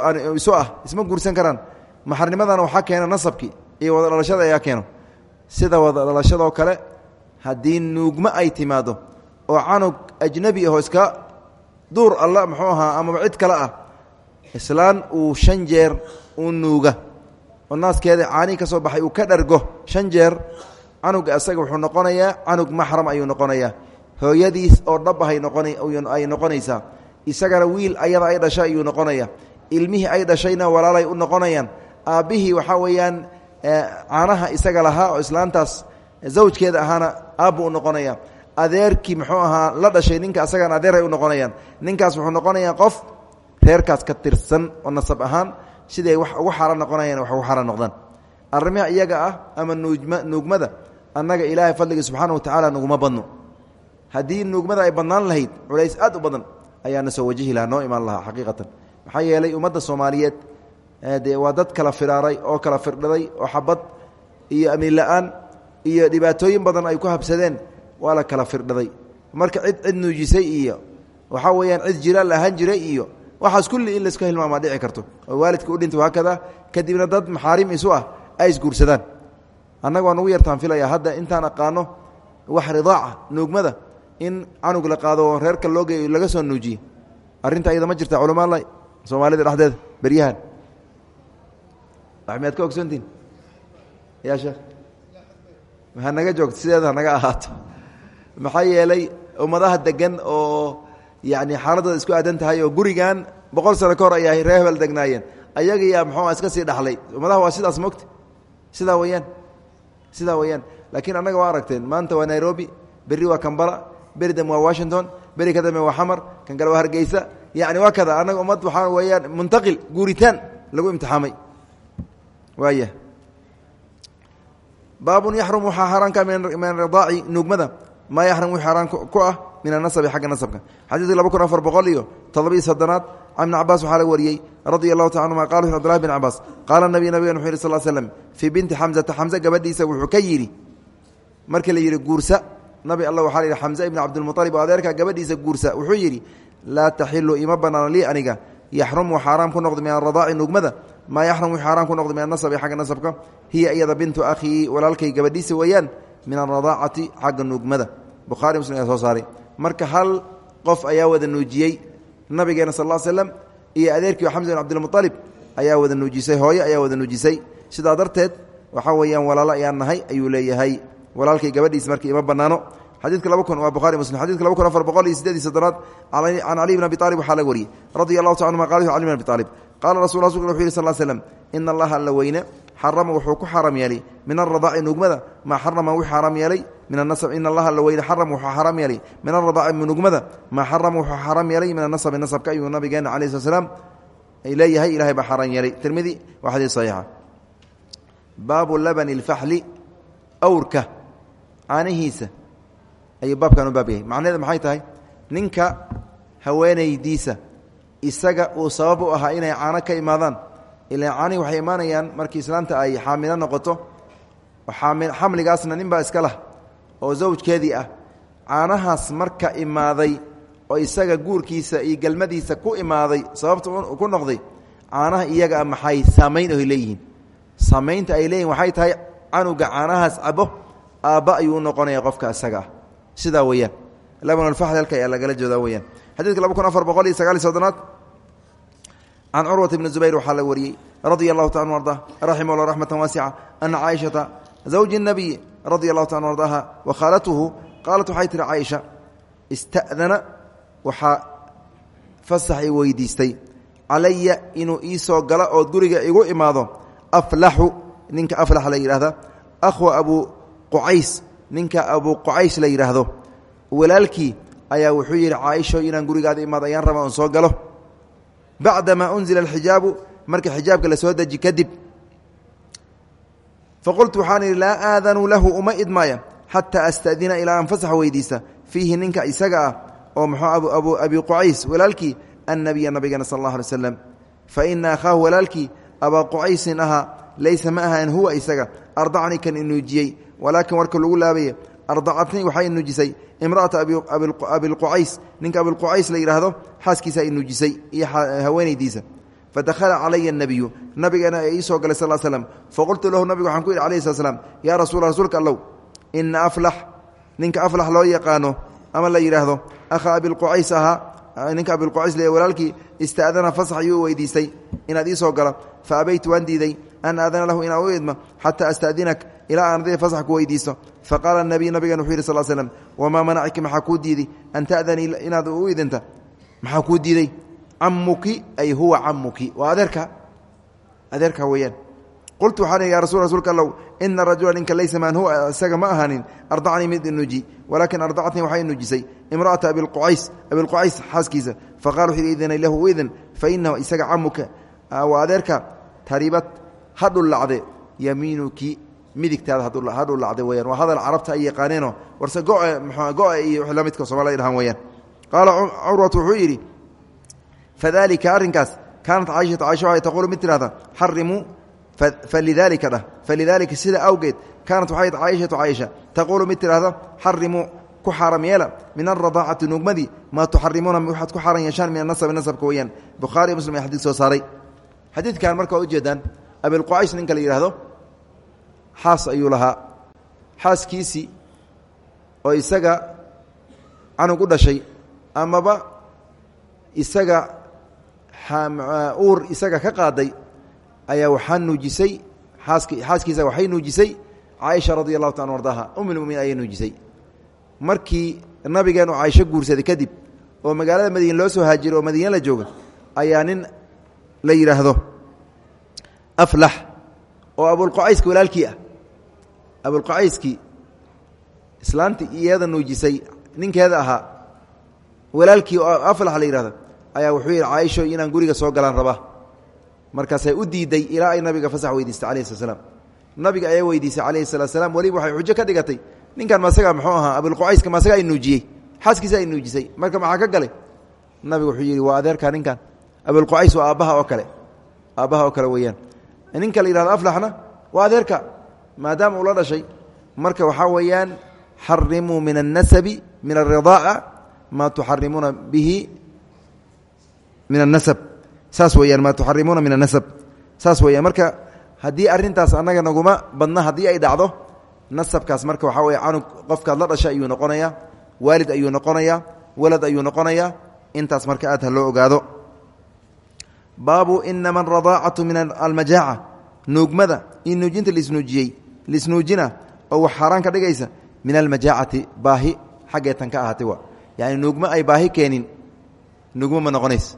ah isma guursan karaan. Maxarnimadana waxaa keena nasabkii iyo wada dhalashada ayaa keeno. Sida wada dhalashadoo kale haddii nuugmo ay timaado oo canug ajnabi ahoo iska duur alla muxuu ahaa amaba cid kale ah islaan uu shan jeer uu nuuga oo naaskeeda caanii ka soo baxay uu ka dhargo shan jeer canuga isaga wuxuu noqonayaa canug maxram ayuu noqonayaa. Hooyadiis oo dhab ahay noqonay noqonaysaa. Isagana wiil ayada ay dhashay ayuu noqonaya ilmihii ay dhashayna walaalay u noqonayaan. Aabbihii waxaa weeyaan caanaha isaga lahaa oo islaantaas zawjkeeda ahaana aabbu u noqonaya adeerkii muxuu ahaa la dhashay ninka asagana adeeray u noqonayaan. Ninkaas wuxuu noqonayaa qof reerkaas ka tirsan oo nasab ahaan siday wax ugu xaaraan noqonayaan wax ugu xaaraan noqdaan. Arrimaha iyaga ah ama nuugmada annaga ilaahay fadliga subxaana wa tacaala naguma badno haddii nuugmada ay badnaan lahayd culays aad u badan ayaana soo wajihi lahaa noo imaan lahaa xaqiiqatan. Maxaa yeelay ummadda soomaaliyeed dee waa dad kala firaaray oo kala firdhaday oo xabad iyo amiin la'aan iyo dhibaatooyin badan ay ku habsadeen waa la kala firdhaday marka cid cid nuujisay iyo waxaa weeyaan cid jiraal ahaan jiray iyo waxaas kulli in layska hilmaamaa dhici karto. Waalidka u dhintay haakada kadibna dad maxaarim isu ah ay isguursadaan. Annaga waa nugu yartaan filaya hadda intaan aqaano wax ridaaca nuugmada in canug la qaado reerka loo geeyo laga soo nuujiye. Arrinta ayada ma jirta culamaala soomaalida dhexdeeda beryahan. Miyaad ka ogsoontihin ya sheekh? Ha naga joogto sideeda hanaga ahaato. Maxaa yeelay ummadaha degan oo yani xaaladooda isku aadan tahay oo gurigan boqol sano ka hor ayaa ree hebel degnaayeen. Ayagayaa muxuua iska sii dhaxlay. Ummadaha waa sidaas mogta sidaa weyaan sidaa weyaan laakiin annaga waa aragteen maanta waa nairobi berri waa kambala beri dambe waa washington beri ka waa xamar kan kale waa hargeysa. Yani waa kada annaga ummad waxaa weeyaan muntaqil guuritaan lagu imtixaamay. Waaya baabun yaxrum waxaa xaaraanka min aridaaci nuugmada. Maa yaxrum xaaraan ku ah min anasabi xagga nasabka. Xadiidka laba kun afar boqol iyo toddobiiyo soddonaad can ibni cabaas waxaa laga wariyey radia allahu taala anuma qala abdullahi bin cabaas qaala nabiy nabigan wuxu yidhi sal slm fii binti xamsata xamse gabadhiisa wuxuu ka yidhi markii la yidhi guursa. Nabi alla waxaa la yidhi xamse ibni cabdilmualib oo adeerka gabadhiisa guursa. Wuxuu yidhi laa taxilu ima banaano lii aniga. Yaxrumu xaaraam ku noqda min aradaaci nugmada. Maa yaxrum wii xaaraam ku noqda min anasabi xagga nasabka. Hiya iyada bintu akhii walaalkay gabadhiisa weeyaan min alradaacati xagga nugmada. Bukhari muslim ayaa soo saaray marka hal qof ayaa wada nuujiyey nabigeena sal l slam iyo adeerkii xamsa bin cabdilmualib ayaa wada nuujisay hooyo ayaa wada nuujisay. Sidaa darteed waxaa weeyaan walaalo ayaan nahay ayuu leeyahay. Walaalkay gabadhiis marka ima banaano xadiidka laba kun waa buhari muslim. Xadidka laba kun afar boqol iyo sideed iyo soddonaad can cali bn abi aalib waxaa laga wariyey. Radia allahu ta anuma qal cali bn abi aalib qaala rasul rasulka wuxu yih sal slm ina allaha alla weyne xarama wuxuu ku xaram yeelay. Min aradaaci nugmada maa xarama wuu xaaraam yeelay. Min anasab in allaha alla weyne xaram wuxuu xaaraam yeelay. Min aradaaci nugmada maa xarama wuxuu xaaraam yeelay. Min anasabi nasabka ayuu nabigeena alayh slat slam leeyahay ilahay baa xaaraan yeelay. Tirmidi waa xadiis saxiixa. Baabu labani اlfaxli awrka caanihiisa ayuu baabkan u baab yahay. Macnaheeda maxay tahay? Ninka haweenaydiisa isaga uu sabab u ahaa inay caano ka imaadaan ilaan caanihi waxay imaanayaan markii islaanta ay xaamilo noqoto xamligaasna nin baa iska lah oo zawjkeedii ah. Caanahaas marka imaaday oo isaga guurkiisa iyo galmadiisa ku imaaday sababta ku noqday caanaha iyaga maxay saamayn ay leeyihiin? Saamaynta ay leeyihiin waxay tahay canuga caanahaas cabo aabba ayuu u noqonaya qofka isaga ah. Sidaa weyaan labanulfaxl halka ayaa lagala jeedaa weyaan xadidka laba afar boqol iyo sagaal iyo soddonaad can curwata bni zubayr waxaa la wariyey radia allahu ta arda raximah llah raxmata waasica ana caaishata zawji الnabiy radia allahu ta anu ardaha wa khaalatuhu qaalat waxay tihi caaisha ista'dana waxaa fasax i weydiistay calaya inuu ii soo galo ood guriga igu imaado aflaxu ninka aflax la yidhahda akhwa abu qucays ninka abu qucays la yidhaahdo walaalkii ayaa wuxuu yidhi caaisho inaan gurigaada imaado ayaan raba on soo galo bacdamaa unzila alxijaabu marka xijaabka la soo deji kadib. Faqultu waxaan idhi laa aadanu lahu uma idmaaya xataa astadina ilaa aan fasax weydiista fiihi ninka isaga ah oo muxuu abi qucays walaalkii annabiya nabigana sal allah alay slam fa ina akhaahu walaalkii abaa qucaysin ahaa laysa ma ahan huwa isaga. Ardacni kan inuujiyey walaakin warka lagu laabaya ardacatnii waxaa inuujisay imra'ata abilqucays ninka abilqucays la yidhaahdo xaaskiisa inuujisay iyo haweenaydiisa fadakhala calaya nabiyu nabigeena ee ii soo galay sal slm faqultu lahu nabigu waxaan ku yidhi alayhi slat slam yaa rasuulka allow ina aflax ninka aflax loo yaqaano ama la yidhaahdo akha abilqucays ahaa ninka abilqucays walaalkii ista'dana fasax ayuu weydiistay inaad ii soo gala fa abaytu waan diiday an aadana lahu inaan u idmo xataa astadinak ilaa aan adii fasax ku weydiisto faqaala nabiy nabigan wuxuu yidhi sal slm wamaa manaciki maxaa kuu diiday an ta'danii inaad u idinta maxaa kuu diiday camuki ay huwa camuki waa adeerka adeerka weeyaan qultu waxaan ya rasul rasuulka allow ina rajula ninka laysa maan huwa isaga ma ahaanin ardacnii mid inuuji walaakin ardacatnii waxaa inuujisay imra'ata abilqucays abilqucays xaaskiisa faqala wuxu idinay lahu u idin fa inahu isaga camuka waa adeerka taribad ha dhullacde yamiinuki midigtaada ha dhullacde weyaan waa hadal carabta ay yaqaaneenoo warse goe go-e iyo wx la midka somalida dhahaan weyaan qaala curwatu wuxuu yidhi fadalika arrinkaas kaanat caaishatu caisha waxay taquulu mid tidhahda xarimuu falidaalika sida awgeed kaanat waxay caaishatu caaisha taquulu mid tidhahda ku xaaram yeela min alradaacati nugmadii maa tuxarimuuna waxaad ku xaaran yeeshaan min anasabi nasabka weyaan bukhaari muslim xadiid soo saaray. Xadiidkan marka waa ujeedaan abilqucays ninka la yidhaahdo xaas ayuu lahaa. Xaaskiisii oo isaga canug u dhashay amaba isaga uur isaga ka qaaday ayaa waxaa nuujisay aask xaaskiisa waxay nuujisay caaisha radi allahu ta an ardaha umilmuminiin ayay nuujisay. Markii nabigeenu caaisho guursaday kadib oo magaalada madiine loo soo haajiro oo madiine la jooga ayaa nin la yidhaahdo aflax oo abulqacayska walaalkii ah. Abulqacayskii islaantii iyada nuujisay ninkeeda ahaa walaalkii oo aflax la yidhahdo ayaa wuxuu yidhi caaisho inaan guriga soo galaan rabaa. Markaasay u diiday ilaa ay nabiga fasax weydiistay alayh slat slam nabiga ayaa weydiisay calayhi salatu salaam. Weliba waxay xujo ka dhigatay. Ninkan masaga muxuu ahaa abulqucayska masaga ay nuujiyey? Xaaskiisa ay nuujisay. Marka maxaa ka galay? Nabiga wuxuu yidhi waa adeerka ninkan. Abulqucays waa aabbaha oo kale. Aabbaha ninka la yihahdo aflaxna waa adeerka maadaama uu la dhashay marka waxaa weeyaan xarimuu min الnasabi min الridaaca maa tuxarimuuna bihi min الnasab saas weyaan maa tuxarimuuna min الnasab saas weyaan marka haddii arintaas annaga naguma badna haddii ay dhacdo nasabkaas marka waxaa weye canug qofkaad la dhashay ayuu noqonayaa waalid ayuu noqonayaa walad ayuu noqonayaa intaas marka aad ha loo ogaado baabu inama aradaacatu min almajaaca nuugmada in nuujinta lisnuujiyey lisnuujina oo wax xaaraan ka dhigaysa min almajaacati baahi xaggeetan ka ahaatay waa. Yani nuugmo ay baahi keenin nuugmo ma noqonaysa.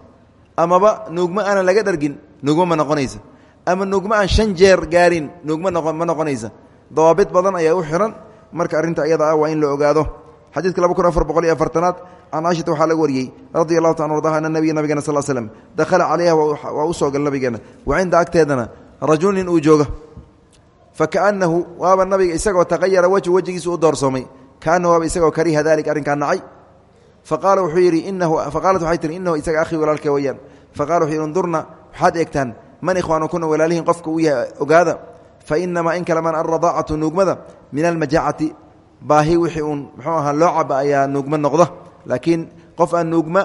Amaba nuugmo aanan laga dhargin nuugmo ma noqonaysa. Ama nuugmo aan shan jeer gaarin nuugmo ma noqonaysa. Dawaabid badan ayaa u xiran marka arrinta iyada ah waa in la ogaado xadiidka laba kun afar boqol iyo afartanaad can caaishata waxaa laga wariyey radi allahu ta an ardaha ana nabiya nabigeena sal slm dakhala calayha waa u soo gal nabigeena wa cinda agteedana rajul uu jooga fakaanahu waaba nabiga isagoo taqayara wejhu wejigiisu u doorsoomay. Kaanahu waaba isagoo kariha dalik arrinkaa nacay. Faqaala wuxuu yidhi inahu faqaalat waxay tihi inahu isaga akhii walaalkee weyaan faqala wuxuu yidhi undurna waxaad eegtaan man ikhwaanukuna walaalihiin qofka uu yahay ogaada. Fa inamaa in kale man alradaacatu nuugmada min almajaacati baahi wixii uun muxuu ahaa loo caba ayaa nuugma noqda laakiin qof aan nuugma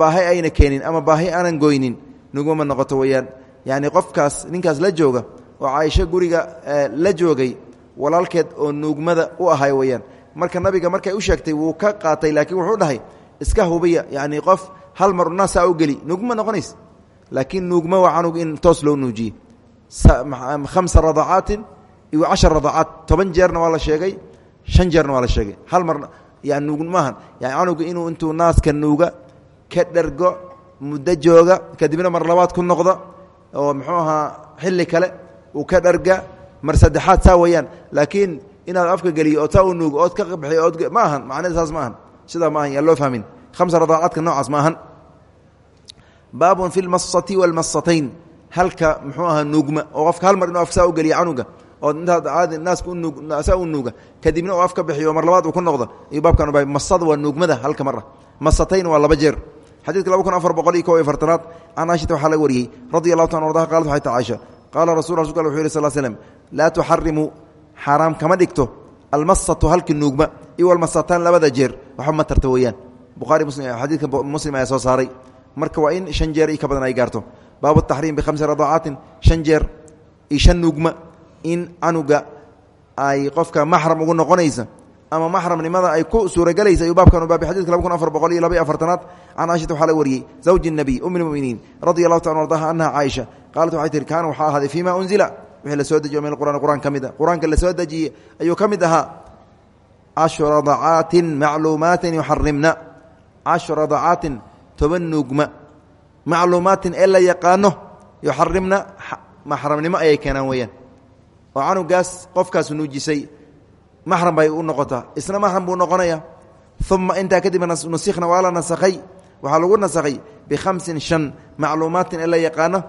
baahi ayna keenin ama baahi aanan goynin nuugma ma noqoto weyaan. Yacni qofkaas ninkaas la jooga oo caaisho guriga la joogay walaalkeed oo nuugmada u ahay weyaan. Marka nabiga markay u sheegtay wuu ka qaatay laakiin wuxuu dhahay iska hubiya yacni qof hal mar unaasaa u geli nuugma noqonays. Laakiin nuugma waa canug in toos loo nuujiye hamsa radacaatin iyo cashar radacaat toban jeerna waa la sheegay shan jeerna waa la sheegay. Hal mar yani canuga inuu intuu naaska nuuga ka dhergo muddo jooga kadibna mar labaad ku noqda oo muxuu ahaa xilli kale uu ka dharga mar saddexaad saa weeyaan. Laakiin inaad afka geliyo ood saa u nuugo ood ka bixiyo ood ma ahan saas ma sidaa ma ahan yaan loo fahmin. Khamsa radaacaadka noocaas ma baabun fi lmasati walmasatayn halka muxuu ahaa nuugma oo qofka hal mar inuu afka saa u geliya canuga oo intaad caadi naaska unuugsaa u nuuga kadibna uu af ka bixiyo mar labaad uu ku noqdo iyo baabkan uba masada waa nuugmada halka mar ah masatayn waa laba jeer. Xadiidka laba kun afar boqol iyo kow iyo fartanaad can caaishata waxaa laga wariyey radi allahu ta an ardaha qalat waxay ta caaisha qaala rasul rasulka wuxu yhi sal slm laa tuxarimu xaaraam kama dhigto almasatu halki nuugma iyo almasataan labada jeer. Waxba ma tarta weeyaan. Buhari xadiidka muslim ayaa soo saaray. Marka waa in shan jeer iyo ka badan ay gaarto. Baabu taxriim bikhamsi radacaatin shan jeer iyo shan nuugma in canuga ay qofka maxram ugu noqonaysa ama maxramnimada ay ku suuragelaysa ayuu baabkan u baabay. Xadidka laba kun afar boqol iyo labaiy afartanaad can caaishata waxaa taala ardaha anha caaisha qaalat waxay tihi kaana waxaa ahaaday fii unzila? Wixii la soo dejiyo min quraan ka mid ah. la soo dejiyey ayuu ka mid ahaa cashra dacaatin macluumaatin yuxarimna cashra dacaatin toban nuugma macluumaatin ee la yaqaano yuxarimna maxramnimo oo canugaas qofkaas nuujisay maxram bay u noqotaa isna maxram buu noqonaya. Uma intaa kadib nusikhna waa la nasakhay waxaa lagu nasakhay bikhamsin shan macluumaatin ee la yaqaano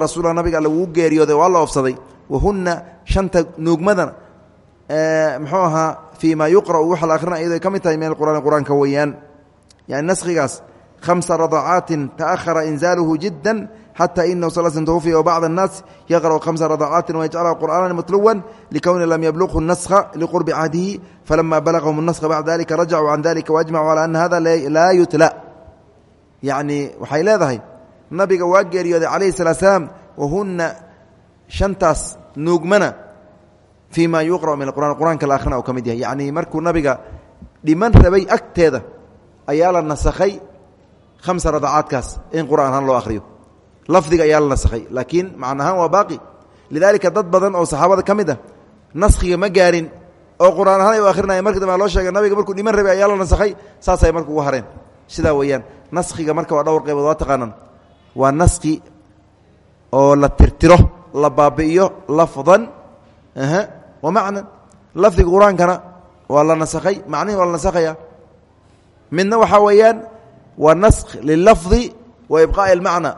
rasuula nabiga alle geeriyooday waa la oofsaday wahunna shanta nuugmadana muxuu ahaa fii ma yuqra'u waxa la akhrina iyadoo ka mid tahay min alqur'aani qur'aanka weeyaan. Yani naskhigaas khamsa radacaatin ta'ahara inzaaluhu jiddan xata inahu sal slm twfiya wbacd الnaas yaqrأu khamsa radacaatin wayajcalha qur'aana matluwa likowni lam yabluqhu naskha liqurbi cahdihi falama balagahum الnaskha bacda dalika rajacuu can dalika waajmacuu calى ana hada laa yutla yacni waxay leedahay nabiga waa geeriyooday calayhi salaa slaam wahuna shantaas nuugmana fii ma yuqra'u min qur'an qur'aanka la akhrina uu ka mid yahay yacni markuu nabiga dhiman rabay agteeda ayaa la nasakhay khamsa radacaadkaas in qur'aan ahaan loo akhriyo lafdiga ayaa la nasakhay. Laakiin macna ahaan waa baaqi. Lidaalika dad badan oo saxaabada ka mid ah naskhiga ma gaarin. Oo qur'aan ahaan ay u akhrinaya markii dambe loo sheegay nabiga markuu dhiman rabay ayaa la nasakhay saasay marka ugu hareen. Sidaa weeyaan naskhiga marka waa dhowr qaybood waa taqaanaan waa naskhi oo la tirtiro la baabi'iyo lafdan wa macnan. Lafdiga qur'aankana waa la nasakhay macnihi waa la nasakhaya. Midna waxaa weeyaan waa naskh lilafdi wa ibqaa'i almacna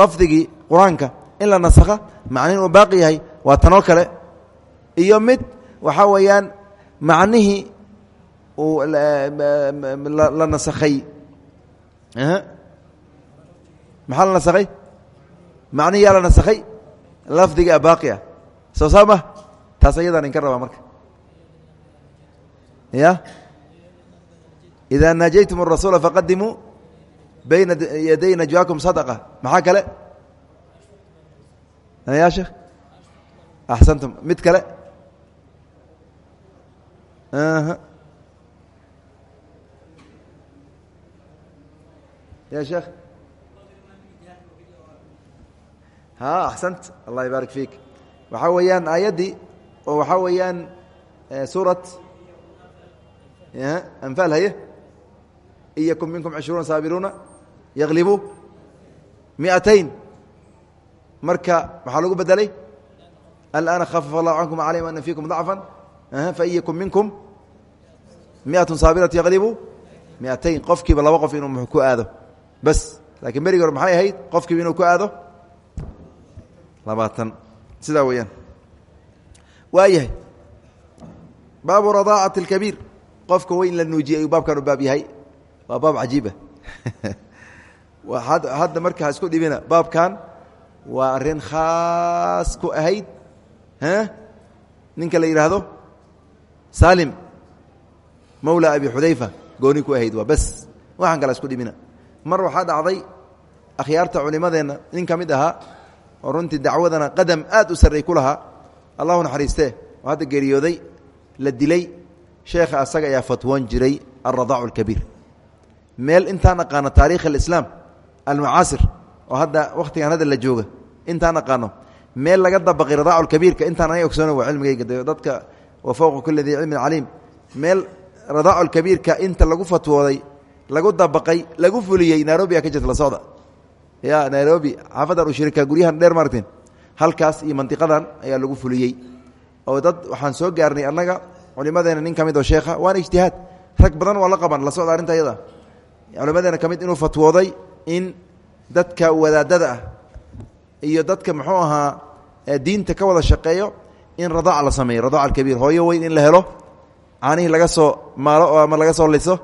lafdigii qur'aanka in la nasakha macnihin uu baaqi yahay waa tanoo kale. Iyo mid waxaa weeyaan macnihii uu la nasakhay maxaa la nasakhay macnihi yaa la nasakhay lafdiga baaqi ah. Soo saa ma? Taas ayadaan marka. Ya ida naajaytum الrasuula faqadimuu bayna yaday najwaakum sadqa maxaa kale? Ya sheekh? Axsantum. Mid kale? Ya sheekh? Ha axsant. Allah yibaarik fiik. Waxaa weeyaan aayaddii oo waxaa weeyaan suurat anfaal haye? In yakun minkum cishruuna saabiruuna yaglibuu miatayn marka maxaa lagu bedelay alana khafafa allahu cankum alayhim ana fiikum dacfan fain yakun minkum miatun saabiratu yaglibu miatayn qofkiiba laba qof inuu ku aado bas laakiin berigi hore maxay ahayd qofkiiba inuu ku aado labaatan sidaa weeyaan waayahay baabu radaacati اlkabiir qofka weyn la nuujiyay ayuu baabkan u baab yahay hadda marka ha isku dhibina. Baabkan waa arrin khaas ku ahayd ninka la yidhaahdo salim mawla abi xudayfa gooni ku ahayd waa bes waxaan kala isku dhibina. Mar waxaa dhacday akhyaarta culimadeenna. Nin ka mid runtii dacwadana qadam aad u sarray ku allahu naxariistee oo hadda geeriyooday la dilay. Sheekha asaga ayaa fatwoon jiray alradaacu alkabiir meel intaan aqaano taarikh alislaam almucaasir oo hadda wakhtigan hadda la jooga intaan aqaano meel laga dabaqay radaacu lkabiirka intaan anay ogsoona waa cilmigayga dadka wa fowqa kulli dii cilmin caliim meel radaacu lkabiirka inta lagu fatwooday lagu dabaqay lagu fuliyey nairobi aa ka jirta la socda. Ya nairobi xaafadan ushirika guryahan dheer maartin halkaas iyo mandiqadan ayaa lagu fuliyey. Oo dad waxaan soo gaarnay annaga culimadeena nin ka mid oo sheekha waana ijtihaad rag badan waa la qaban la socda arrinta ayada culimadeena ka mid inuu fatwooday in dadka wadaadada ah iyo dadka muxuu ahaa diinta ka wada shaqeeyo in radaac la sameeyo radaac alkabiir. Hooyo weyn in la helo caanihii laga soo maalo ama laga soo liso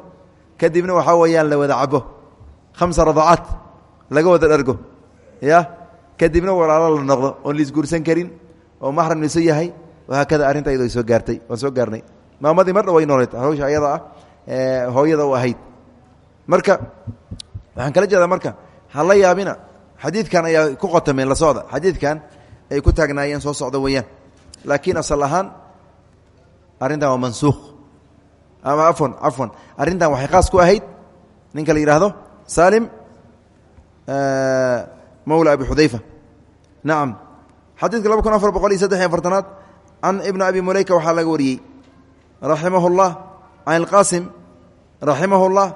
kadibna waxaa weeyaan la wada cabo khamsa radaacaat laga wada dhargo ya? Kadibna walaalo la noqdo oon laisguursan karin oo maxram lisu yahay haakada arrinta ayado soo gaartay waan soo gaarnay. Maamadii mar dhaway nooleed hawsha ayada ah hooyada u ahayd. Marka waxaan kala jeedaa marka hala yaabina xadiidkan ayaa ku qotameen la socda xadiidkan ay ku taagnaayeen soo socda weeyaan laakiin asal ahaan arrintan waa mansuukh ama afwan cafwan arrintan waxay khaas ku ahayd ninka la yidhaahdo salim mawla abi xudayfa nacam xadiidka laba kun afar boqol iyo saddex iyo afartanaad can ibni abi muleyka waxaa laga wariyey raximah اllah can اlqasim raximah اllah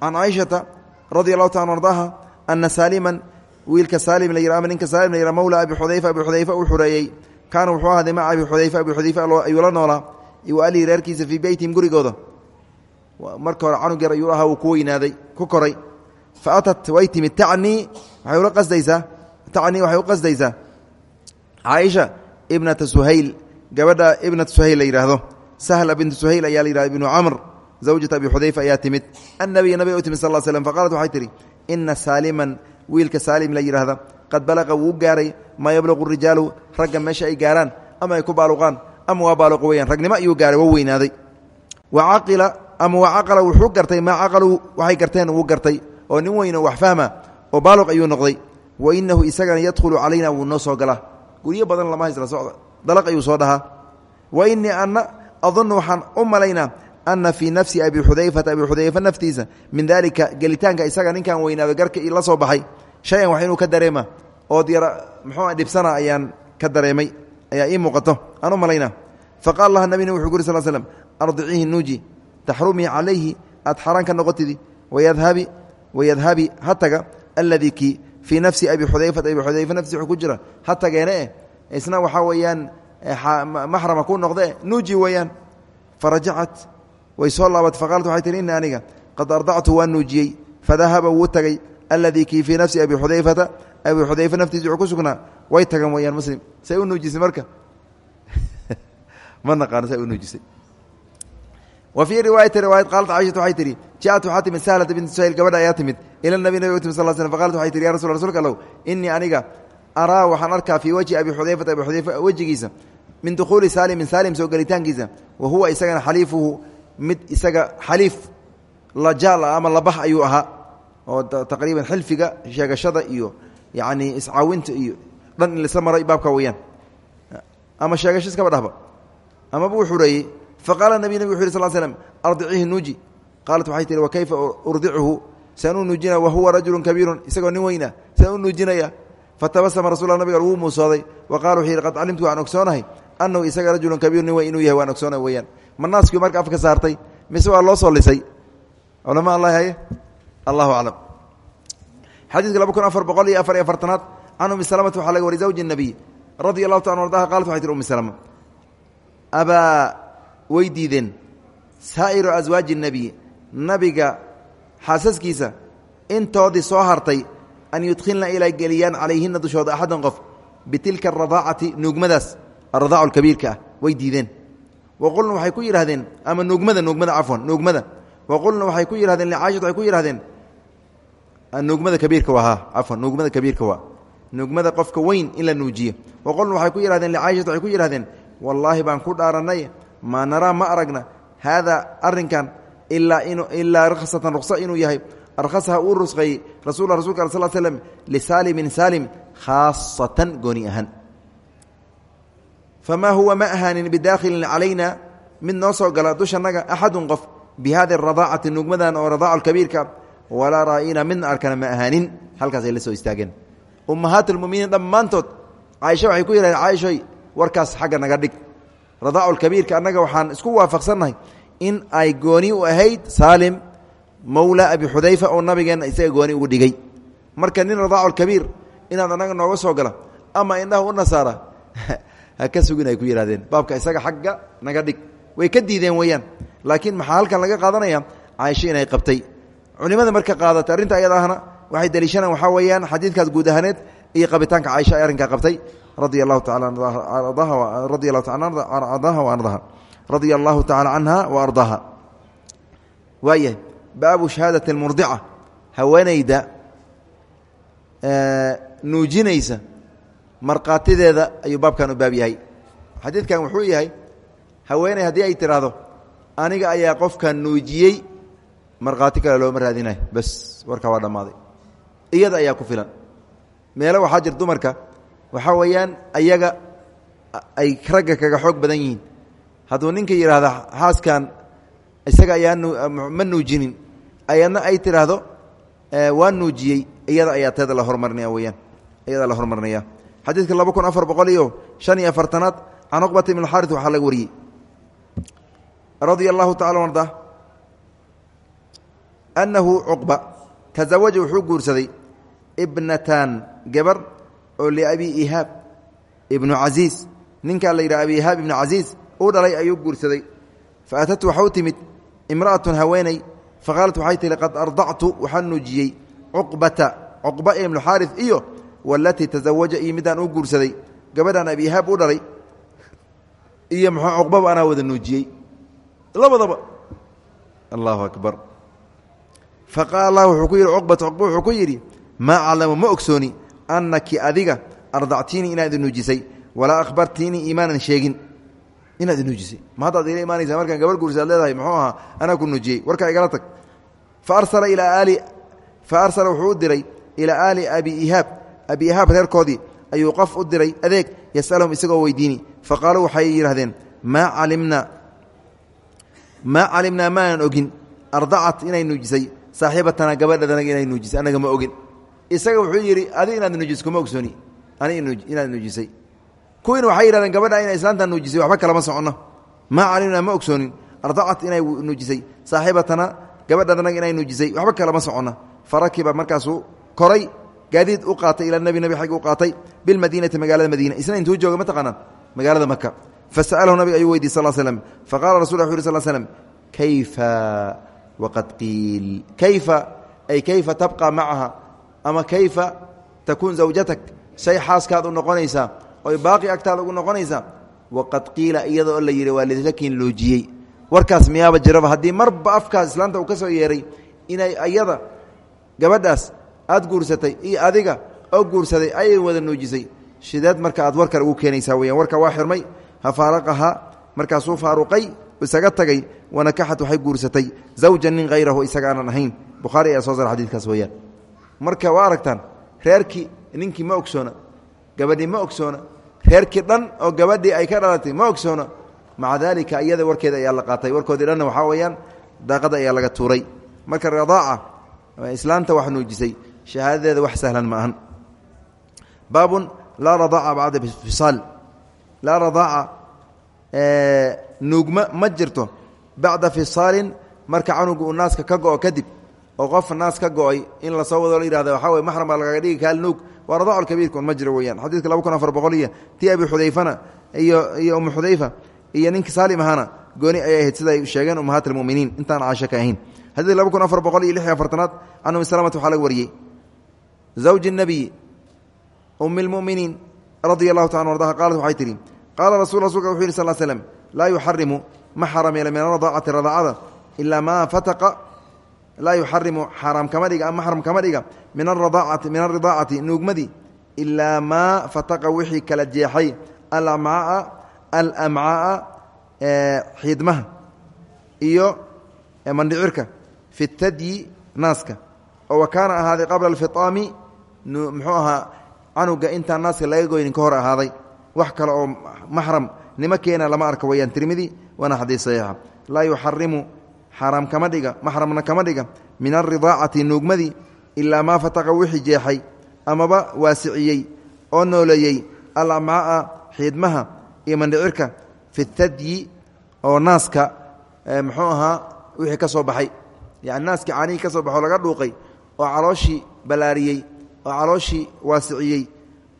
can caaishata radi allahu taala an ardaha ana saaliman wiilka saalim la yih ama ninka saalim la yih mawla abi xudayfa abi xudayfa uu xureeyey kaana wuxuu ahaaday maca abi xudayfa abi xudayfa ayuu la noolaa. Iyo alihi reerkiisa fii beytihim gurigooda. Marka hore canug yar ayuu ahaa uu ku weynaaday ku koray. Fa atat way timid tacnii waxay ula qasdaysaa. Tacnii waxay u qasdaysaa. Caaisha ibnata suhayl gabadha ibnata suhayl la yidhaahdo sahla bintu suhayl ayaa la yihahda ibnu camr zawjata abi xudayfa ayaa timid annabiya nabiga u timid sal slm faqaalat waxay tihi ina saaliman wiilka saalim la yidhaahda qad balaqa wuu gaaray maa yabluqu rijaalu ragga meesha ay gaaraan ama ay ku baaluqaan ama waa baaluqo weyaan ragnimo ayuu gaaray waa weynaaday wa caqila ama wa caqala wuxuu gartay maa caqaluu waxay garteen wuu gartay oo nin weyno wax fahma oo baaluq ayuu noqday wa inahu isagana yadkhulu calayna wuu noo soo galaa guryo badan lama haysla socda dalaq ayuu soo dhahaa wa malaynaa ana fii nafsi abi xudayfata abi xudayfa naftiisa min daalika gelitaanka isaga ninkan weynaado garka la soo baxay shay-an wax inuu ka dareema ood yara muxuu dhibsana ayaan ka dareemay ayaa ii muuqato aan u malaynaa faqaala laha nabina wuxuu guri sal slm ardiciihi nuuji taxrumii calayhi aad xaraan ka noqotidi wayadhabi wayadhabi ha taga alladii fii nafsi abi xudayfata abi xudayfa naftiisa wuxuu ku isna waxaa weeyaan maxrama ku noqdee nuuji weeyaan farajacat way soo laabat faqaalat waxay tihi ini aniga qad ardactu waan nuujiyey fadahaba wuu tagay alladii kii fii nafsi abi xudayfata. Abi xudayfa naftiisa ku sugnaa way tagan weeyaan muslim say u nuujisay marka. Ma naqaano sa u nuujisay. Wa fii riwaayati riwaayad qaalat caishatu waxay tihi jaءat waxaa timid sahlata gabadha ayaa ila nabi nabig timid sal slm faqalat waxay tihi ya rasul rsulka allow inii aniga araa waxaan arkaa fii wajhi abi xudayfata abi xudayfa wejigiisa min dukhuuli saalimin saalim soo gelitaankiisa wa huwa isagana xaliifuhu mid isaga xaliif lajaal ama labax ayuu ahaa oo taqriiban xilfiga sheegashada iyo yacni iscaawinta iyo dhan in laisla maray baabka weyaan ama sheegasho iskaba dhahba amaba uu xureeyey faqaala nabi nabig wuxu yh sl slm ardicihi nuuji. Qaalat waxay tihi wakayfa urdicuhu saan u nuujinaya wahuwa rajulu kabiirun. Isagoo nin weyna saan u fatabasama rasul nabiga wuu muusooday. Wa qala wuxuu yidhi qad calimtu waan ogsoonahay isaga rajulun kabiirun nin inuu yahay waan ogsoonay weyaan ma naaskii marka afka saartay mise waa loo soo lisay? Culama allah haye allahu aclam xadiidka laba kun afar boqol iyo afar iyo afartanaad can umi salamata waxaa laga wari zawji nabiy radia taala ardaha qalat waxay tihi umi salama abaa way diideen. Saa'iru aswaaji nebiy nabiga xaasaskiisa intoodii soo hartay an yudkhilna ilay geliyaan calayhina dushooda axadan qof bitilka aradaacati nuugmadaas aradaacu lkabiirka ah way diideen wa qulna waxay ku yidhahdeen ama nuugmada nuugmada cafwan nuugmada. Wa qulna waxay ku yidhahdeen licaishatu waxay ku yidhahdeen nuugmada kabiirka waa cafwan nuugmada kabiirka waa. Nuugmada qofka weyn in la nuujiyo. Wa qulna waxay ku yidhahdeen licaishatu waxay ku yidhahdeen wallaahi baan ku dhaaranay maa naraa ma aragna haadaa arrinkan ilaa inu ilaa rakhsatan ruqsa inuu yahay. Arkhasaha uu rusqeeyey rasul rasulka al sl slm lisaalimin saalim khaasatan gooni ahaan famaa huwa ma ahaanin bidaakhilin calayna mid noo soo gala dushanaga axadun qof bi hadi radaacati nuugmadan oo radaacu kabiirka walaa ra'ina midna arkana ma ahaanin halkaasay la soo istaageen ummahaat lmuminiin dhammaantood caaisha waxay ku yidhahdeen caaishoy warkaas xagga naga dhig radaacu kabiirka annaga waxaan isku waafaqsannahay in ay gooni u ahayd saalim mawla abi xudayfa oo nabigeenna isaga gooni ugu dhigay marka nin radaacu kabiir inaad annaga nooga soo gala ama indhaha u nasaara ha ka sugin ay ku yidhahdeen baabka isaga xagga naga dhig. Way ka diideen weeyaan. Laakiin maxaa halkan laga qaadanaya? Caaisho inay qabtay. Culimada marka qaadatay arrinta ayada ahna waxay daliishanaan waxaa weeyaan xadiidkaas guud ahaaneed iyo qabitaanka caaisha ay arrinkaa qabtay. Radia allahu taala radia allahu taala ardaha wa ardaha. Radia allahu tacaala canha wa ardaaha waayahay baabu shahaadati almurdica haweenayda nuujinaysa markhaatideeda ayuu baabkan u baab yahay. Xadiidkan wuxuu yahay haweeney haddii ay tidhaahdo aniga ayaa qofkan nuujiyey markhaati kale looma raadinayo bes warkaa waa dhammaaday. Iyada ayaa ku filan. Meelo waxaa jir dumarka waxaa weeyaan ayaga ay ragga kaga xoog badan yihiin. Hadduu ninka yidhaahda xaaskan isaga ayaa ma nuujinin. Ayadna ay tidhaahdo waa nuujiyey. Iyada ayaa teeda la hormarinaya weyaan iyada la hormarinaya xadiidka laba kun afar boqol iyo shan iyo afartanaad can cuqbata ibn xarit waxaa laga wariyey. Radia allahu tacala arda. Annahu cuqba tazawaja wuxuu guursaday ibnatan gabar oo liabi ihaab ibnu casiis ninkaa la yidhaha abi ihaab ibnu casiis uu dhalay ayuu guursaday. Fa atatu waxa u timid imra'atun haweeney faqaalat waxay tihi qad ardactu waxaan nuujiyey cuqbata cuqba ibnu xaari iyo walatii tazawaja iyo midaan uu guursaday gabadhaan abi ihaab u dhalay iyo muxuu cuqbaba anaa wada nuujiyey. Labadaba allahu akbar. Faqaala wuxuu ku yidhi cuqbata cuqba wuxuu ku yidhi maa aclamu ma ogsooni annaki adiga ardactiinii inaad nuujisay walaa akhbartiinii imaanan sheegin inaad nuujisay. Ma haddaad ila imaanaysa markaan gabar guursaad leedahay muxuu ahaa anaa ku nuujiyey warkaa igala tag. Fa arsala ilaa aali fa arsala abi ihaab reerkoodii ayuu qof u diray adeeg yasalahum isagoo weydiini. Fa qaaluu waxay yidhahdeen maa calimnaa maa calimnaa maanan ogin. Ardacat inay nuujisay saaxiibatanaa gabadhadanaga inay nuujisay annaga ma ogin. Isaga wuxuu yidhi adig inaad nuujisay kuma ogsooni. Ani inaad nuujisay. Kuwiina waxay yidhahdeen gabadha inay islaantaa nuujisay waxba kalama soconno. Maa calimnaa ma ogsoonin ardacat inay nuujisay saaxiibatana gabadhadanaga inay nuujisay waxba kalama soconno. Farakiba markaasuu koray gaadiid u qaatay ila nebi nebi xaggi u qaatay bilmadiinati magaalada madiina. Isna intuu jooga ma taqaanaan magaalada maka fasa'alahu nabiga ayuu weydiy sal slm faqala rasul wu yh sl slm kayfa? Waqad qiil. Kayfa? Ay kayfa tabqa macaha ama kayfa takuun zawjatak? Shay xaaskaad u noqonaysaa? Oy baaqi agtaada ugu noqonaysaa? Waqad qiila iyadoo la yidhi waa lidlakin loojiyey. Warkaas miyaaba jiraba haddii marba afkaas islaanta uu ka soo yeeray inay ayada gabadhaas aad guursatay iyo adiga oo guursaday ayay wada nuujisay. Shideed marka aad war kale ugu keenaysaa weyaan warka waa xirmay ha faaraqahaa markaasuu faaruqay isaga tagay wanakaxat waxay guursatay. Zawjan nin hayrahu isaga aanan ahayn. Bukhaari ayaa soo sara xadiidkaas weyaan marka waa aragtaan reerkii ninkii ma ogsoona gabadhii ma ogsoona reerkii dhan oo gabadhii ay ka dhalatay ma ogsoona maca daalika iyada warkeeda ayaa la qaatay. Warkoodii dhanna waxaa weeyaan daaqada ayaa laga tuuray. Marka radaaca islaanta wax nuujisay shahaadadeeda wax sahlan ma ahan. Baabun laa radaaca bacda fisaal laa radaaca nuugma ma jirto bacda fisaalin marka canuga uu naaska ka go kadib oo qof naas ka go in la soo wado la yihahda waxaa wey maxram baa dhigi kaal nuug. Waa radaacu kabiirka un ma jiro weyaan xadiidka laba kun afar boqol iyo tii abi xudayfana iyo iyo umu xudayfa iyo ninka saalim ahana gooni ayay ahayd sida ay sheegeen ummahaat almuminiin intaan caasho ahayn. Xadiidka laba kun afar boqol iyo lix iyo afartanaad can umi salamata waxaa laga wariyey zawji nabiyi umi lmuminiin radia allahu taala ardaha qaalat waxay tihi qaala rasul rasulka wuxu yih sal slm laa yuxarimu ma xaram yeela min aradaacati radaacada ilaa maa fataqa laa yuxarimu xaaraam kama dhiga ama maxram kama dhiga min aradaacati min alridaacati nuugmadii ilaa maa fataqa wixii kala jeexay alamcaaa alamcaaa xiidmaha iyo mandhicirka fi tadyi naaska oo wa kaana ahaaday qabla alfitaami muxuu ahaa canuga intaan naaska laga goynin ka hor ahaaday. Wax kale oo maxram nimo keena lama arka weyaan tirmidi waana xadiis saxiixa. Laa yuxarimu xaaraam kama dhiga maxramna kama dhiga min alridaacati nuugmadii ilaa maa fataqa wixii jeexay amaba waasiciyey oo nooleeyey alamcaaa xiidmaha iyo mandhicirka fi tadyi oo naaska muxuu ahaa wixii ka soo baxay. Yani naaskii caanihii ka soo baxoo laga dhuuqay oo calooshii ballaariyey oo calooshii waasiciyey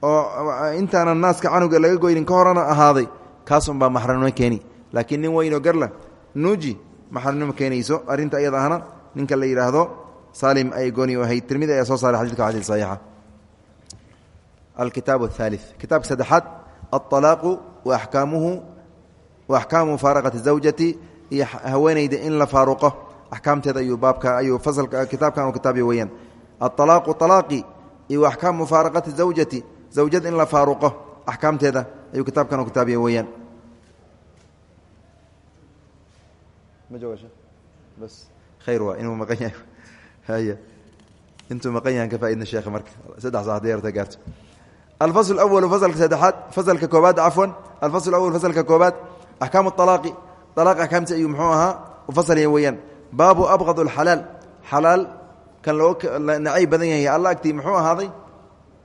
oo intaanan naaska canuga laga goynin ka horana ahaaday kaasunbaa maxramnimo keeni. Laakiin nin weynoo garla nuuji maxramnimo keenayso arrinta iyada ahna ninka la yidhaahdo salim ayay gooni u ahayd tirmidi ayaa soo saaray xadidka xadid saxiixa. Alkitaabu ahaali kitaabka saddexaad alطalaaqu wa wa axkaamu mufaaraqati zawjati iyo haweenayda in la faaruqo. Axkaamteeda ayuu baabka ayuu fasalka kitaabkan u kitaabiyo weeyaan. Alalaaqu alaaqi iyo wa axkaamu mufaaraqati zawjati zawjad in la faaruqo axkaamteeda ayuu kitaabkan kitaabiya gaarto. Alfasl awalu fasalka saddexaad fasalka koobaad cafwan alfasl awal fasalka koobaad axkaamu alaaqi alaaq axkaamti ayuu muxuu ahaa u fasalya weeyaan. Baabu abqad alxalaal xalaal kan loo nacay badan yahay alla agtii muxuu ahaaday?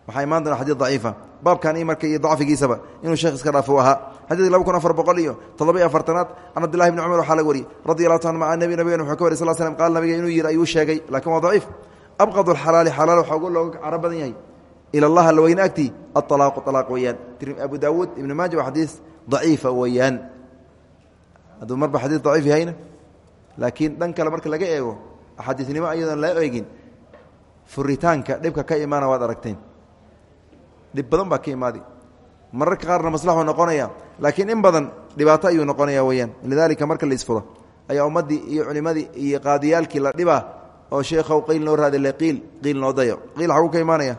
Waxaa imaan doona xadiid daciifa. Baabkan i marka iyo inuu sheekh iska dhaafo ahaa. Xadiidka laba kun afar boqol iyo toddoba iyo afartanaad can cabdillahi bni cumar waxaa laga wariyey radi allahu ta maa nebi nabigan wuxuu ka wariy sal slm nabiga inuu yidhi ayuu sheegay laakiin waa daciif. Abqad alxalaali xalaal waxaa ugu looga caro badan yahay. Ila allah alla weyne agtii aalaaqu alaaq weeyaan abu daawuud ibni maaja waa xadiis daciifa weeyaan. Marba xadiis daciif yahayna laakiin dhan marka laga eego axaadiisnimo ayadoon la eegin furitaanka dhibka ka imaana waad aragteen. Dhib badan baa ka imaadi. Mararka qaarna maslaxuu noqonaya laakiin in badan dhibaato ayuu noqonaya weyaan lidaalika marka la isfuro ayaa ummaddii iyo culimadii iyo qaadiyaalkii la dhibaa oo sheekhow qiil noo raadile qiil qiil noo dayo. Qiil xaguu ka imaanaya.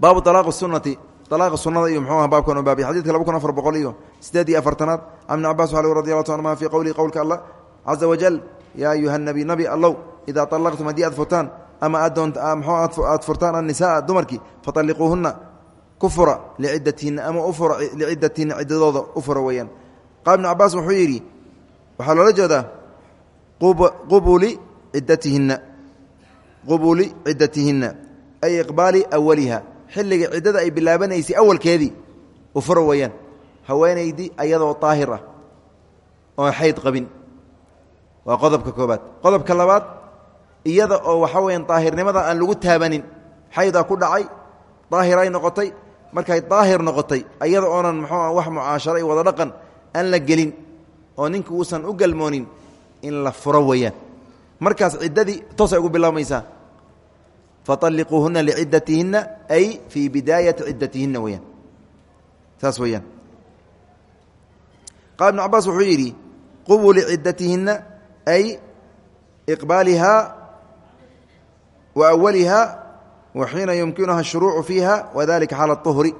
Baabu alaaqi sunati alaaqa sunada iyo muxuu aha baabkan baabi. Xadidka laba kun afar boqol iyo sideed iyo afartanaad can ibni cabas al radi allahu ta anuma fii qowlihi qowlka allah caza wajal yaa ayuha nabi nabi allow idaa alaqtum haddii aad furtaan ama aad furtaan annisaaa dumarkii fatalliquuhunna ku fura liciddatihinna ama u fura liciddatihinna ciddadooda u fura weeyaan qaal ibnu cabaas wuxuu yidhi waxaa loola jeedaa qubuli ciddatihinna qubuli ciddatihinna ay iqbaali awaliha xilliga ciddada ay bilaabanaysay awalkeedii u fura weeyaan haweenaydii ayadoo daahir ah xayd qabin waa qodobka koobaad qodobka labaad iyada oo waxa weyan daahirnimada aan lagu taabanin xaydaa ku dhacay daahiray noqotay markay daahir noqotay iyada oonan muxuu wax mucaasharo iyo wada dhaqan aan la gelin oo ninka uusan u galmoonin in la furo weeyaan. Markaas ciddadii toosay ugu bilaabmaysaa. Faطalliquuhuna liciddatihinna ay fii bidaayati ciddatihinna weyaan saas weeyaan. Qaal ibnu cabaas wuxuu yidhi qubuli ciddatihinna ay iqbaalihaa wa awaliha wa xiina yumkinuha ashuruucu fiiha wadalika xaala uhri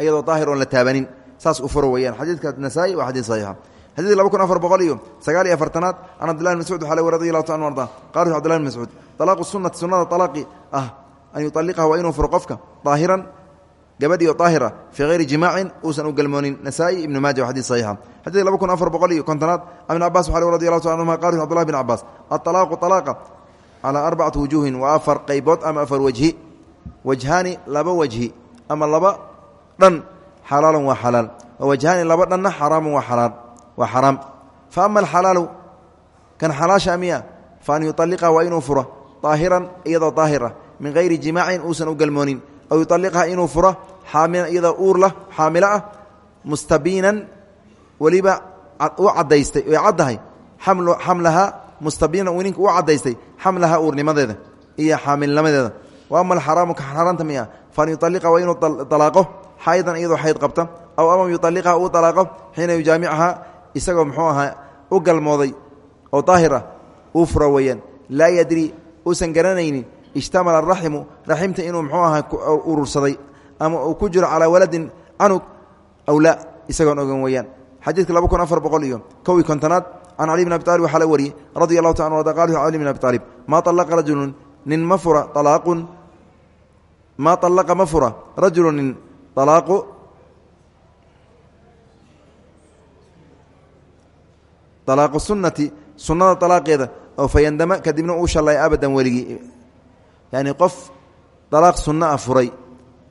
iyadoo daahir oon la taabanin saas u furo weyaan xadiidka nasaa-i waa xadiid saxiixa xadiidka laba kun afar boqol iyo sagaal iyo afartanaad can cabdillahi bn mascuud xale radi allahu ta anu arda qala wuxu abdillahi bn mascuud talaaqu sunati sunnada talaaqi ah an yualiqaha waa inuu furo qofka daahiran gabadhii oo daahira fii hayri jimaacin uusan u galmoonin nasaa-i ibnu maaja waa xadiid saxiixa. Xadiidka laba kun afar boqol iyo kontonaad can ibn cabas xale radi allahu ta anhuma qala wuxu abdullahi bn cabaas aطalaaqu alaaqa calaa arbacati wujuuhin waa afar qaybood ama afar wajhi wajhaani laba wajhi ama laba dhan xalaalan waa xalaal wawajhaani laba dhanna xaraaman waa xalaal waa xaraam. Fa ama alxalaalu kan xalaasha miya fa an yualiqha waa inuu furo daahiran iyadoo daahir ah min hayri jimaacin uusan u galmoonin aw yualiqha inuu furo xaamilan iyadoo uur lah xaamilo ah mustabiinan weliba u cadaystay oy caddahay. Xamlahaa mustabiinan uu ninka u cadaystay xamlahaa uurnimadeeda iyo xaamilnimadeeda wa ama alxaraamu ka xaaraanta miya fa an yualiqa waa inuu alaaqo xaydan iyadoo xayd qabta aw ama yualiqha uu alaaqo xiina yujaamicha isagoo muxuu ahaa u galmooday oo daahir ah uu fura weeyaan. Laa yadri uusan garanaynin ijtamala araximu raximta inuu muxuu ahaa urursaday ama uu ku jiro calaa waladin canug aw laa isagoon ogan weeyaan. Xadiidka laba kun afar boqol iyo kow iyo kontonaad can cali abi talib waxaa la wariyey radi allahu ta arda qal cali abi talib maa alaqa rajulun nin ma fura alaaqun maa alaqa ma nin alaaqu alaaqu sunnati sunnada alaaqeeda oo fayandama kadibna uu shallay abadan weligii. Yani qof alaaq sunna a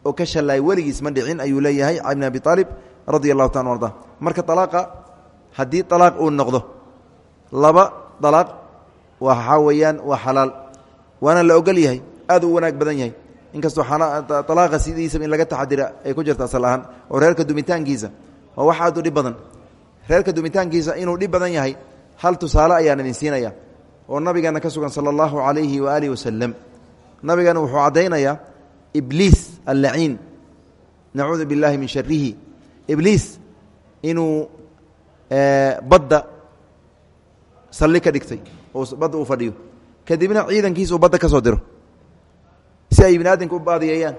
oo ka shallaay weligiis ma dhicin ayuu leeyahay ibn abi aalib radi allahu ta arda. Marka alaaqa haddii alaaq uu noqdo laba alaaq waxaa weeyaan waa xalaal waana la ogol yahay aad u wanaag badan yahay. Inkastoo alaaqa sidiisa in laga taxadira ay ku jirta asal oo reerka dumitaankiisa waa wax aad dhib badan. Reerka dumitaankiisa inuu dhib badan yahay hal tusaale ayaan idin siinaya oo nabigeena ka sugan sala allahu calayhi waaalihi wasalam nabigeena wuxuu caddaynayaa ibliis allaciin nacuudu billahi min sharihi ibliis inuu badda salli ka dhigtay oo badda uu fadhiyo kadibna ciidankiisa uu badda ka soo diro si ay bini aadamka u baadiyeeyaan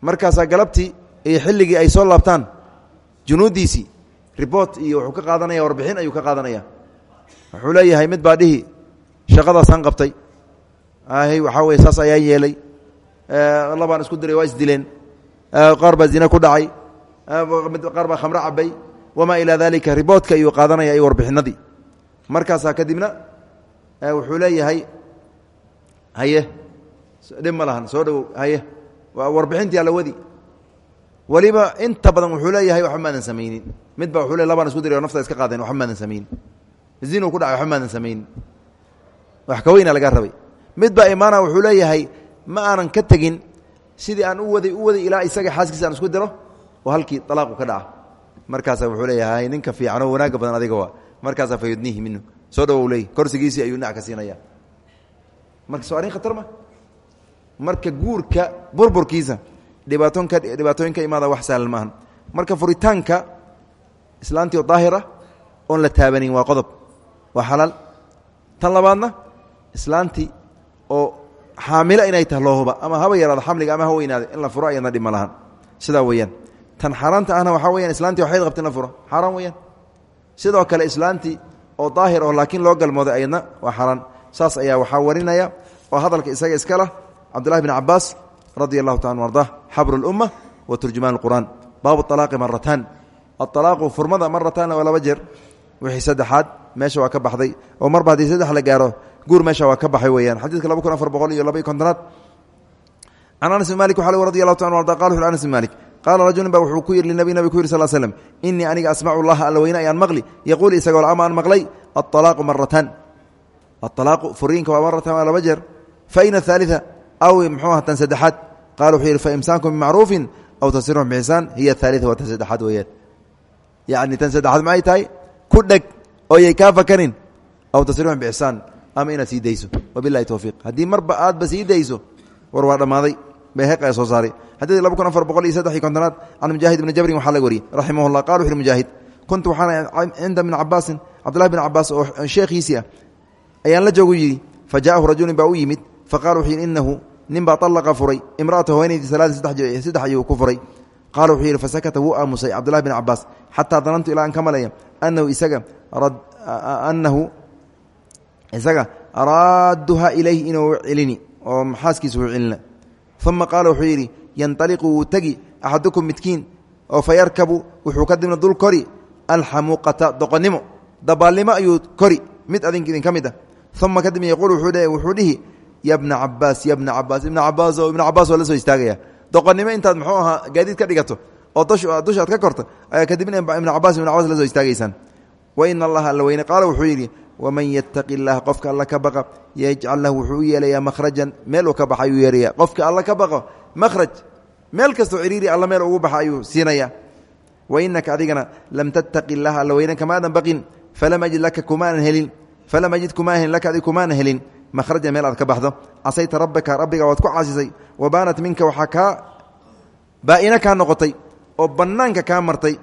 markaasaa galabtii iyo xilligii ay soo laabtaan junuuddiisii ribort iyo wuxuu ka qaadanaya warbixin ayuu ka qaadanaya wuxuu leeyahay mid baa dhihi shaqadaasaan qabtay labaan isku diray waa isdileen. Qaar baa zine ku dhacay. Qaar baa khamro cabay wamaa ilaa dalika riboortka ayuu qaadanaya iyo warbixinadii. Markaasaa kadibna wuxuu leeyahay haye dhib ma lahan soo dhowow haye. Warbixintii alla wadi. Weliba inta badan wuxuu leeyahay waxba maadan samaynin. Mid ba wuxuu le labaan isku diray oo nafta iska qaadeen waxba maadan samaynin. Zinu ku dhacay waxba maadan samaynin. Wax ka weyna laga rabay. Mid baa imaana wuxuu leeyahay ma aanan ka tegin sidii aan u waday u waday ilaa isaga xaaskiisa aan isku diro oo halkii alaaqu ka dhaca. Markaasa wuxuu leeyahay ninka fiican oo wanaaga badan adiga waa. Markaasaa fa yudnihi minhu. Soo dhawow leey korsigiisii ayuu dhinac ka siinaya marka soo arrin khatar ma? Marka guurka burburkiisa dhibaatoonka dhibaatooyinka imaada wax sahlan marka furitaanka islaantii oo daahira oon la taabanin waa qodob waa xalaal. Tan islaantii oo xaamilo inay tahay loohuba ama haba yaraado xamliga ama ha weynaada in la furo ayadna dhib ma lahan. Sidaa weeyaan. Tan xaaraanta ahna waxaa weyan islaantii waxayd qabta in la furo. Xaaraan weeyaan. Sidoo kale islaantii oo daahir oo laakiin loo galmooday ayadna waa xaaraan. Saas ayaa waxaa warinaya oo hadalka isaga iska lah cabdullahi bn cabaas radia allahu taala arda xabru اlumma wa turjumaan اlqur'aan baabu alaaqi marataan aalaaqu furmada marataanna waa laba jeer. Wixii saddexaad meesha waa ka baxday. Oo marba haddii saddex la gaaro guur meesha waa ka baxay weeyaan. Xadiidka laba kun afar boqol iyo laba iyo kontonaad. Can anas bin malik waxaa radi allahu taala arda qala wuxu anas bin malik qaala rajulin ba wuxuu ku yidhi linabi nabig ku yidhi sal slm inii aniga asmacu llaha alla weyne ayaan maqli. Yaquul isagoo ama aan maqlay? Aalaaqu marataan aalaaqu furiinka waa maratan waa laba jeer. Fa ina athaalia aw muxuu aha tan saddexaad. Qala wuxuu yidhi faimsaankum bimacruufin aw tasirun bixsaan hiya athaalia waa tan saddexaad weeyaan. Yacni tan saddexaad maxay tahay? Ku dheg oo yay kaa fakanin aw tasirun bixsaan ama inaad sii dayso. Wabilahi towfiiq haddii marba aadba sii dayso war waa dhammaaday. Bayhaq ayaa soo saaray. Xadiidka laba kun afar boqol iyo saddex iyo kontonaad can mujaahid ibni jabrin waxaa laga wariyey raximah llah qala wuxu uhi mujaahid kuntu waxaan cinda bni cabaasin cabdullahi bn cabaas oo sheekhiisii ah ayaan la joogu yidhi fa jaahu rajulin baa u yimid faqala wuxuu yidhi inahu nin baa alaqa furay imraatahu haweenaydii salaadin saddex ayuu ku furay. Qaala wuxuu yidhi fasakata wuu aamusay cabdullahi bn cabaas xataa danantu ilaa aan ka malaya anahu isaga anahu isaga raadduha ilayhi inuu celini oo xaaskiisa uu celina uma qaala wuxuu yidhi yanaliqu wuu tegi axadukum midkiin oo fa yarkabu wuxuu dul kori alxamuuqata doqonnimo dabaalnimo ayuu kori mid adink idinka mid ah. Uma kadibna yaquul wuxuu dhihi ya bna cabaas ya bna cabaas ibna cabaas ibna soo istaagaya doqonnimo intaad muxuu ahaa gaadiid ka dhigato oo dushaad ka korto ayaa kadibna ibna cabaas ibna cabas la soo istaagaysaan. Wa ina allaha alla weyne qaala wuxuu yidhi waman yataqi illaha qofka alla ka baqa yajcal lahu wuxuu u yeelayaa makhrajan meel uu ka baxa ayuu yeeraya qofka alla ka baqo makhraj meel kastoo ciriiri alla meel ugu baxa ayuu siinaya wa inaka adigana lam tattaqi illaha alla weyne kamaadan baqin falam ajid laka kumaanan helin falam ajid kumaa helin laka adig kumaanan helin mahrajan meel aad ka baxdo casayta rabbaka rabbiga waad ku caasisay wa baanat minka waxaa kaa baa'ina kaa noqotay oo bannaanka kaa martay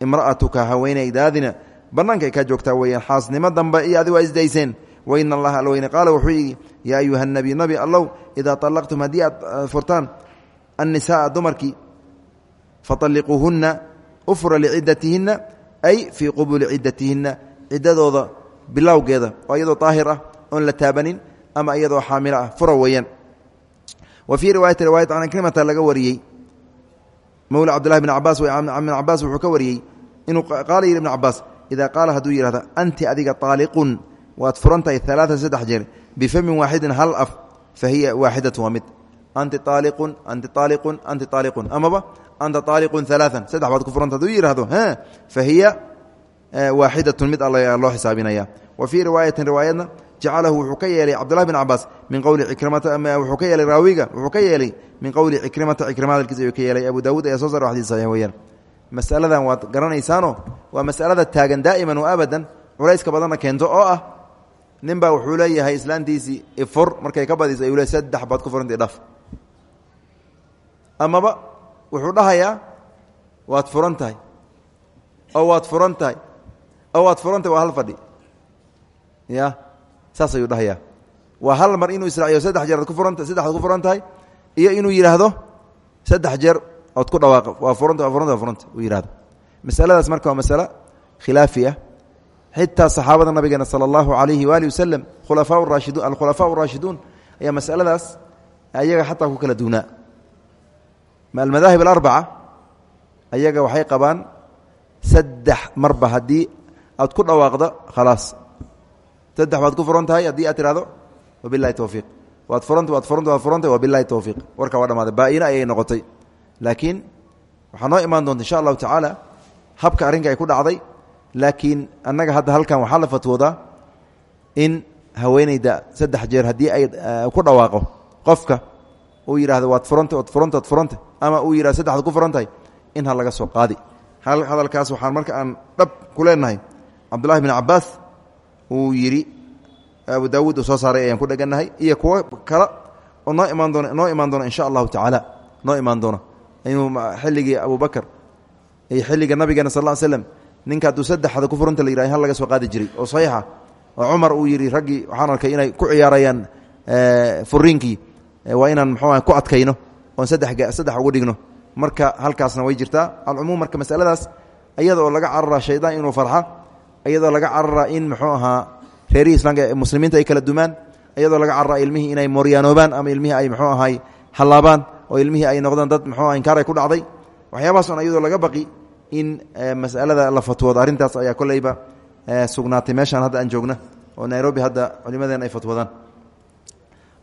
imra'atuka haweenaydaadina bannaanka ay kaa joogtaa weeyaan xaasnimo dambe iyo adig waa isdayseen wa ina allaha alweyne qaala wuxuu yidhi yaa ayuha nabi nabi allow idaa طallaqtum haddii aad furtaan annisaaa dumarkii faطalliquuhunna u ay fii qubuuli ciddatihinna ciddadooda bilowgeeda oo iyadoo daahir ah la taabanin ama iyadoo xaamilo ah. Fura weeyaan. Wa fii riwaayati riwaayat can ikrimata laga wariyey. Mowla cabdullahi bn cabaas bn cabaas wuxuu ka wariyey inuu qaala ibn cabaas idaa qaala hadduu yidhahda anti adiga طaaliqun waad furan tahay alaaa saddex jeer bifamin waaxidin hal af fa hiya waaxidatu waa mid anti aaliqun anti aaliqun anti aaliqun amaba anta aaliqun alaaan saddex baad ku furanta haduu yidhahdo fa hiya waaxidatun mid alla loo xisaabinaya wa fii riwaayatin riwaayadna jacalahu wuxuu ka yeelay cabdullahi bin cabaas min qowli cikrimata wuxuu ka yeelay raawiga wuxuu ka yeelay min qowli cikrimata cikrima hadalkiisa ayuu ka yeelay abu daawuud ayaa soo sar xadiis saxiix weeyaan masaladan waad garanaysaano waa masalada taagan daa'iman wa abadan culayska badanna keento oo ah nin baa wuxuu leeyahay islaantiisii ifur markay ka badiso ayuu le saddex baad ku furanta dhaf. Amaba wuxuu dhahayaa waad furan tahay oo waad furan tahay oo waad furan tahay waa hal fadhi. Ya saas ayuu dhahayaa. Waa hal mar inuu israaciyo saddex jeer ad ku furanta saddexaad ku furan tahay iyo inuu yidhaahdo saddex jeer ood ku dhawaaqo waa furanta waa furanta waa furanta uu yihahdo masaladaas marka waa masale khilaafi ah. Xitaa saxaabada nabigeena sala allahu calayhi waali wasalam khulafaa raashiduun alkhulafaa raashiduun ayaa masaladaas ayaga xataa ku kala duunaa almadaahib alarbaca ayaga waxay qabaan saddex marba haddii aad ku dhawaaqdo khalaas. Saddex baad ku furan tahay haddii aad tirahdo wabilahi towfiiq waad furanta waad furanta waad furantay wabilahi towfiiq warka waa dhamaaday ayay noqotay laakiin waxaa noo imaan doonta insha allahu tacaala habka arrinka ay ku dhacday. Laakiin annaga hadda halkan waxaa la fatwoodaa in haweeneyda saddex jeer haddii ay ku dhawaaqo qofka uu yidhahdo waad furanta waad furanta waad furanta ama uu yidhahdo saddexaad ku furan tahay in ha laga soo qaadi. Hadalkaas waxaan marka aan dhab ku leenahay. Cabdullahi bin cabaas uu yidhi abu daawuud uu soo saaray ayaan ku dhegannahay iyo kuwo kale oo noo imaan doona noo imaan doona insha allahu tacaala noo imaan doona inuu xilligii abubakar iyo xilliga nabigeena sal slam ninka hadduu saddexda ku furanta la yidhah hal laga soo qaadi jiray oo saxiixa oo cumar uu yidhi raggii waxaan arkay inay ku ciyaarayaan furiinkii waa inaan muxuu ku adkayno oon saddex ugu dhigno. Marka halkaasna way jirtaa. Alcumuum marka masaladaas iyada oo laga cararaa shaydaan inuu farxa iyadoo laga cararaa in muxuu ahaa reerihii islaamka muslimiinta ay kala dumaan iyadoo laga cararaa ilmihii inay mooryaanoobaan ama ilmihii ay muxuu ahay hallaabaan oo ilmihii ay noqdaan dad muxuu inkaaray ku dhacday. Waxyaabahaas on iyadoo laga baqi in masalada la fatwoodo. Arrintaas ayaa kolleyba sugnaatay. Meeshaan hadda aan joogna oo nairobi hadda culimadeen ay fatwoodaan.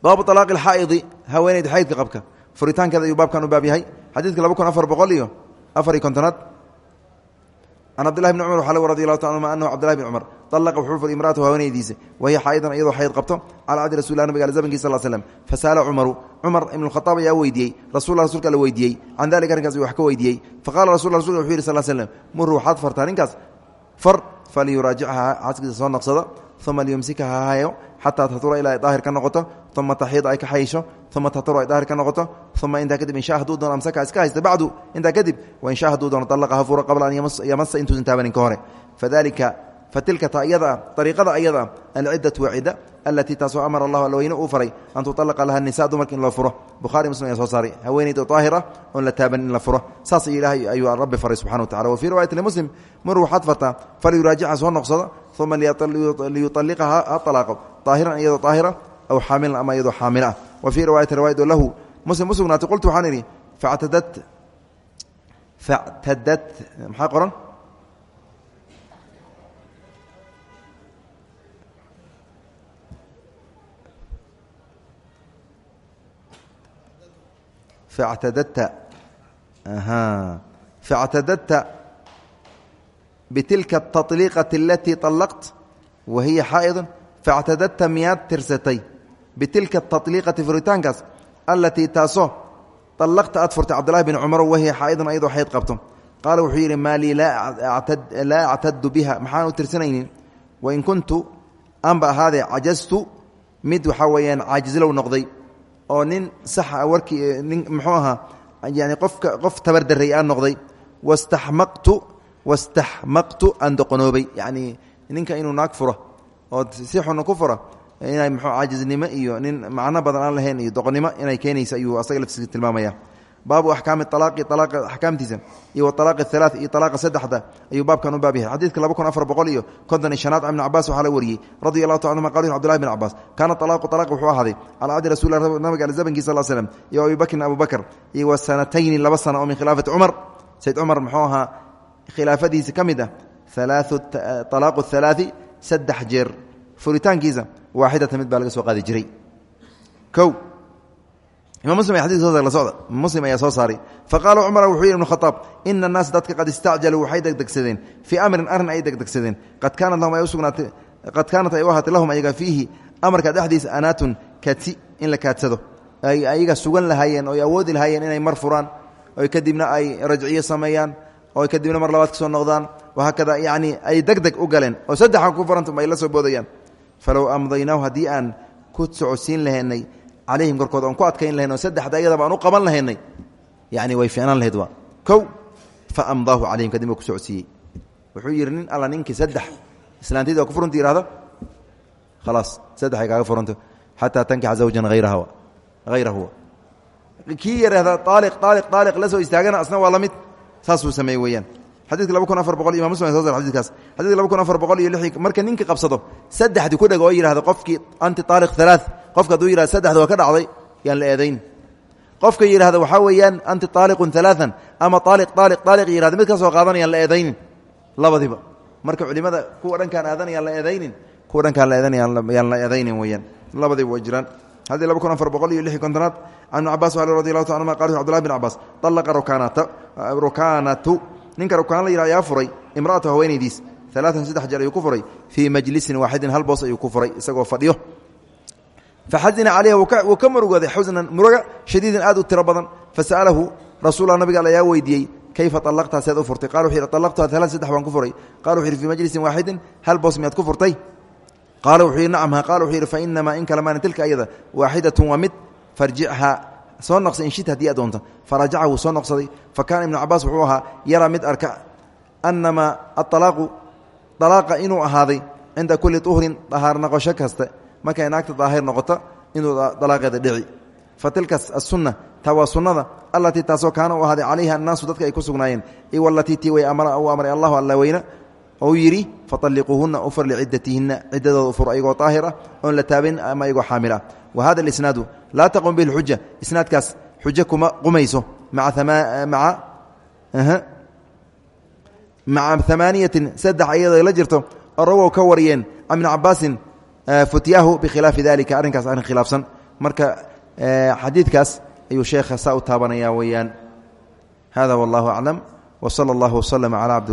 Baabu alaaqi alxaa'idi haweeneyda xaydka qabka. Furitaankeeda ayuu baabkan u baab yahay. Xadiidka iyo afar iyo kontonaad. Can cabdillahi bni cumar waxaa radi allahu ta anuma anahu alaqa wuxuu furay imraatahu haweenaydiisa wahiya xaa'idan iyadoo xayd qabto cala cadi rasul lah nabig al zamankiis sal slm fasaala cumaru cumar ibn khaaab ayaa weydiiyey rasul rasulka la weydiiyey can dalika arrinkaas wax ka weydiiyey faqala rasul rasulka wuxuu yihi sal slm muruu waxaad fartaa ninkaas far falyuraajicha xaaskiisa soo naqsada uma liyumsika ha hayo xataa tatura ilaa ay daahir ka noqoto uma taxiida ay ka xaysho uma tatura ay daahir ka noqoto uma intaa kadib insha haduu doono amsaka iska haysta bacdu intaa kadib wa insha haduu doono alaqa ha furo qabla an yamasa intuusan taabanin ka hore fadalika fatilka ta iyada ariiqada ayada alciddatu waa cidda alatii taasoo amara allahu alweyne uu faray an tualaqa laha nisa dumarka in loo furo. Buhari muslim ayaa soo saaray haweeneyda daahira oon la taaban in la furo. Saas ilaahay ayuu rabbi faray subxana wa tacala wa fii riwayati limuslim maruu waxaad fartaa falyuraajica soo noqsado uma liyualiqaha ha alaaqo daahiran iyadoo daahira aw xaamilan ama iyadoo xaamila ah wa fii riwaayati riwaayado lahu muslim usugnaatay qultu waxaan idhi factadat factadat maxaa qoran factadadta factadadta bitilka aطaliiqati alatii طallaqt wa hiya xaa'idu factadadta miyaad tirsatay bitilka aطaliiqati furitaankaas alatii taasoo طallaqta aad furtay cabdulahi bin cumar wahiya xaa'idun ayadoo xayd qabto qaala wuxuu yidhi maa lii laa actadu biha maxaan u tirsanaynin wain kuntu anba ahaadee cajaztu mid waxaa weeyaan caajizlow noqday oo nin saxa warkii nin muxuu ahaa yani qofka qof tabardarray aan noqday wastaxmaqtu wastaxmaqtu aan doqonoobay. Yacni ninka inuu naag furo oo si xuna ku furo inay muxuu caajiznimo iyo nin macno badan aan lahayn iyo doqonnimo inay keenaysa ayuu asaga laftiisa tilmaamaya baabu axkaami alaaqi alaaqa axkaamtiisa iyo walaaqi halaa iyo alaaqa saddexda ayuu baabkan u baab yahay. Xadiidka laba kun afar boqol iyo konton iyo shanaad ibn cabaas waxaa la wariyey radi allahu ta anuma qal cbdullahi bn cabaas kaana alaaqu alaq wuxuu ahaaday calaa cadi rasul nabiga al zamanki sal slm iyo abi bakrin abu bakr iyo wa sanatayni laba sana oo min khilaafati cumar. Sayd cumar muxuu ahaa khilaafadiisa ka mid ah alaaqu halaai saddex jeer. Furitaankiisa waaxidata mid baa laga soo qaadi jiray. O imam muslim so la socda. Muslim ayaa soo saaray. Faqaala cumar wuxuu yidhi ibnu khaaab ina annaasa dadka qad istacjaluu waxay degdegsadeen. Fii amrin arrin ay degdegsadeen. Qad kaanat ay u ahaatay lahum ayaga fiihi amarka dhexdiisa anaatun kati in la kaadsado. Ay ayaga sugan lahaayeen oy awoodi lahaayeen inay mar furaan. Oy kadibna ay rajciyo sameeyaan. Oy kadibna mar labaad ka soo noqdaan. Wahaakada yacni ay deg deg u galeen. Oo saddexan ku farantum ay la soo boodayaan. Falow amdaynaahu haddii aan ku calayhim korkood oon ku adkayn lahayn oo saddexda ayadaba aan u qaban lahaynay. Yani way ficnaan lahayd waa. Kow fa amdaahu calayhim kadib ku socodsiiyey. Wuxuu yidhi nin alla ninkii saddex islaantayda ku furanta yihahdo khalaas saddex ay kaaga furanto xataa tankixa zawjan hayraha hayrahu kii yidhaahda aaliq aaliq aaliq la soo istaagana asna waa la mid. Saasuu sameeyey weeyaan. Xadidka laba kun afar boqol imam muslim so adikaas xadidka laba kun afar boqol iyo lix marka ninka qabsado saddexdii ku dhego oo yidhahdo qofkii anti aaliq halaa qofka hadduu yihahdo saddexda waa ka dhacday yaan la eedayn. Qofka yidhahda waxaa weeyaan anti aaliqun alaaan ama aaliq aaliq aaliq yihahda mid ka soo qaadan yaan la eedaynin. Labadiba marka culimada kuwa dhankaan aadan yaan la eedaynin kuwa dhankaan la eedan yaan la eedaynin weyaan labadiba way jiraan. Haddii laba kun afar boqol iyo lixi kontonaad can ibn cabas radi allahu ta anuma qal cbdullahi bin cabaas alaqa rukaanatu. Ninka rukaan la yidhah ayaa furay imra'atu haweenaydiis alaatan saddex jeer ayuu ku furay. Fii majlisin waaxidin hal faxazina calayha wuu ka murugooday xusnan muruga shadiidan aad u tiro badan fasa'alahu rasuula nabiga ayaa weydiiyey kayfa alaqtaa seed u furtay qal wuxu yidhi alaqtuha alaan saddex baan ku furay qala wuxu yidhi fii majlisin waaxidin hal boos miyaad ku furtay qaala wuxuu yidhi nacamha qaala wuxuu yidhi fa inamaa in kale maana tilka ayada waaxidatun waa mid farjichaa soo noqsa inshita haddii aad doonto farajaca wuu soo noqsaday fa kaana ibnu cabaas wuxuu ahaa yaraa mid arka annamaa aalaaqu alaaqa inuu ahaaday cinda kulli uhrin dahaar noqosho kaste markay naagta daahir noqoto inuu dalaaqeeda dhici. Fa tilka asunna taa waa sunnada allatii taasoo kaana u ahaaday calayha annaasu dadka ay ku sugnaayeen. Iyo walatii tii way u amray allahu alla weyne ou yidhi faaliquuhuna ufur licidatihina ciddadooda ufur ayagoo daahir ah la taabin ama ayagoo xaamil ah wa hada alisnaadu laa taqum bihi lxuja isnaadkaas xujo kuma qumayso maca amaaniyatin saddex ayadoo la jirto rawow ka wariyeen can cabaasin futyaahu bikhilaafi dalika arrinkaas arrin khilaafsan. Marka xadiidkaas ayuu sheekha saa u taabanaya weeyaan. Hada wallahu aclam w sala allahu waslama cala cabdi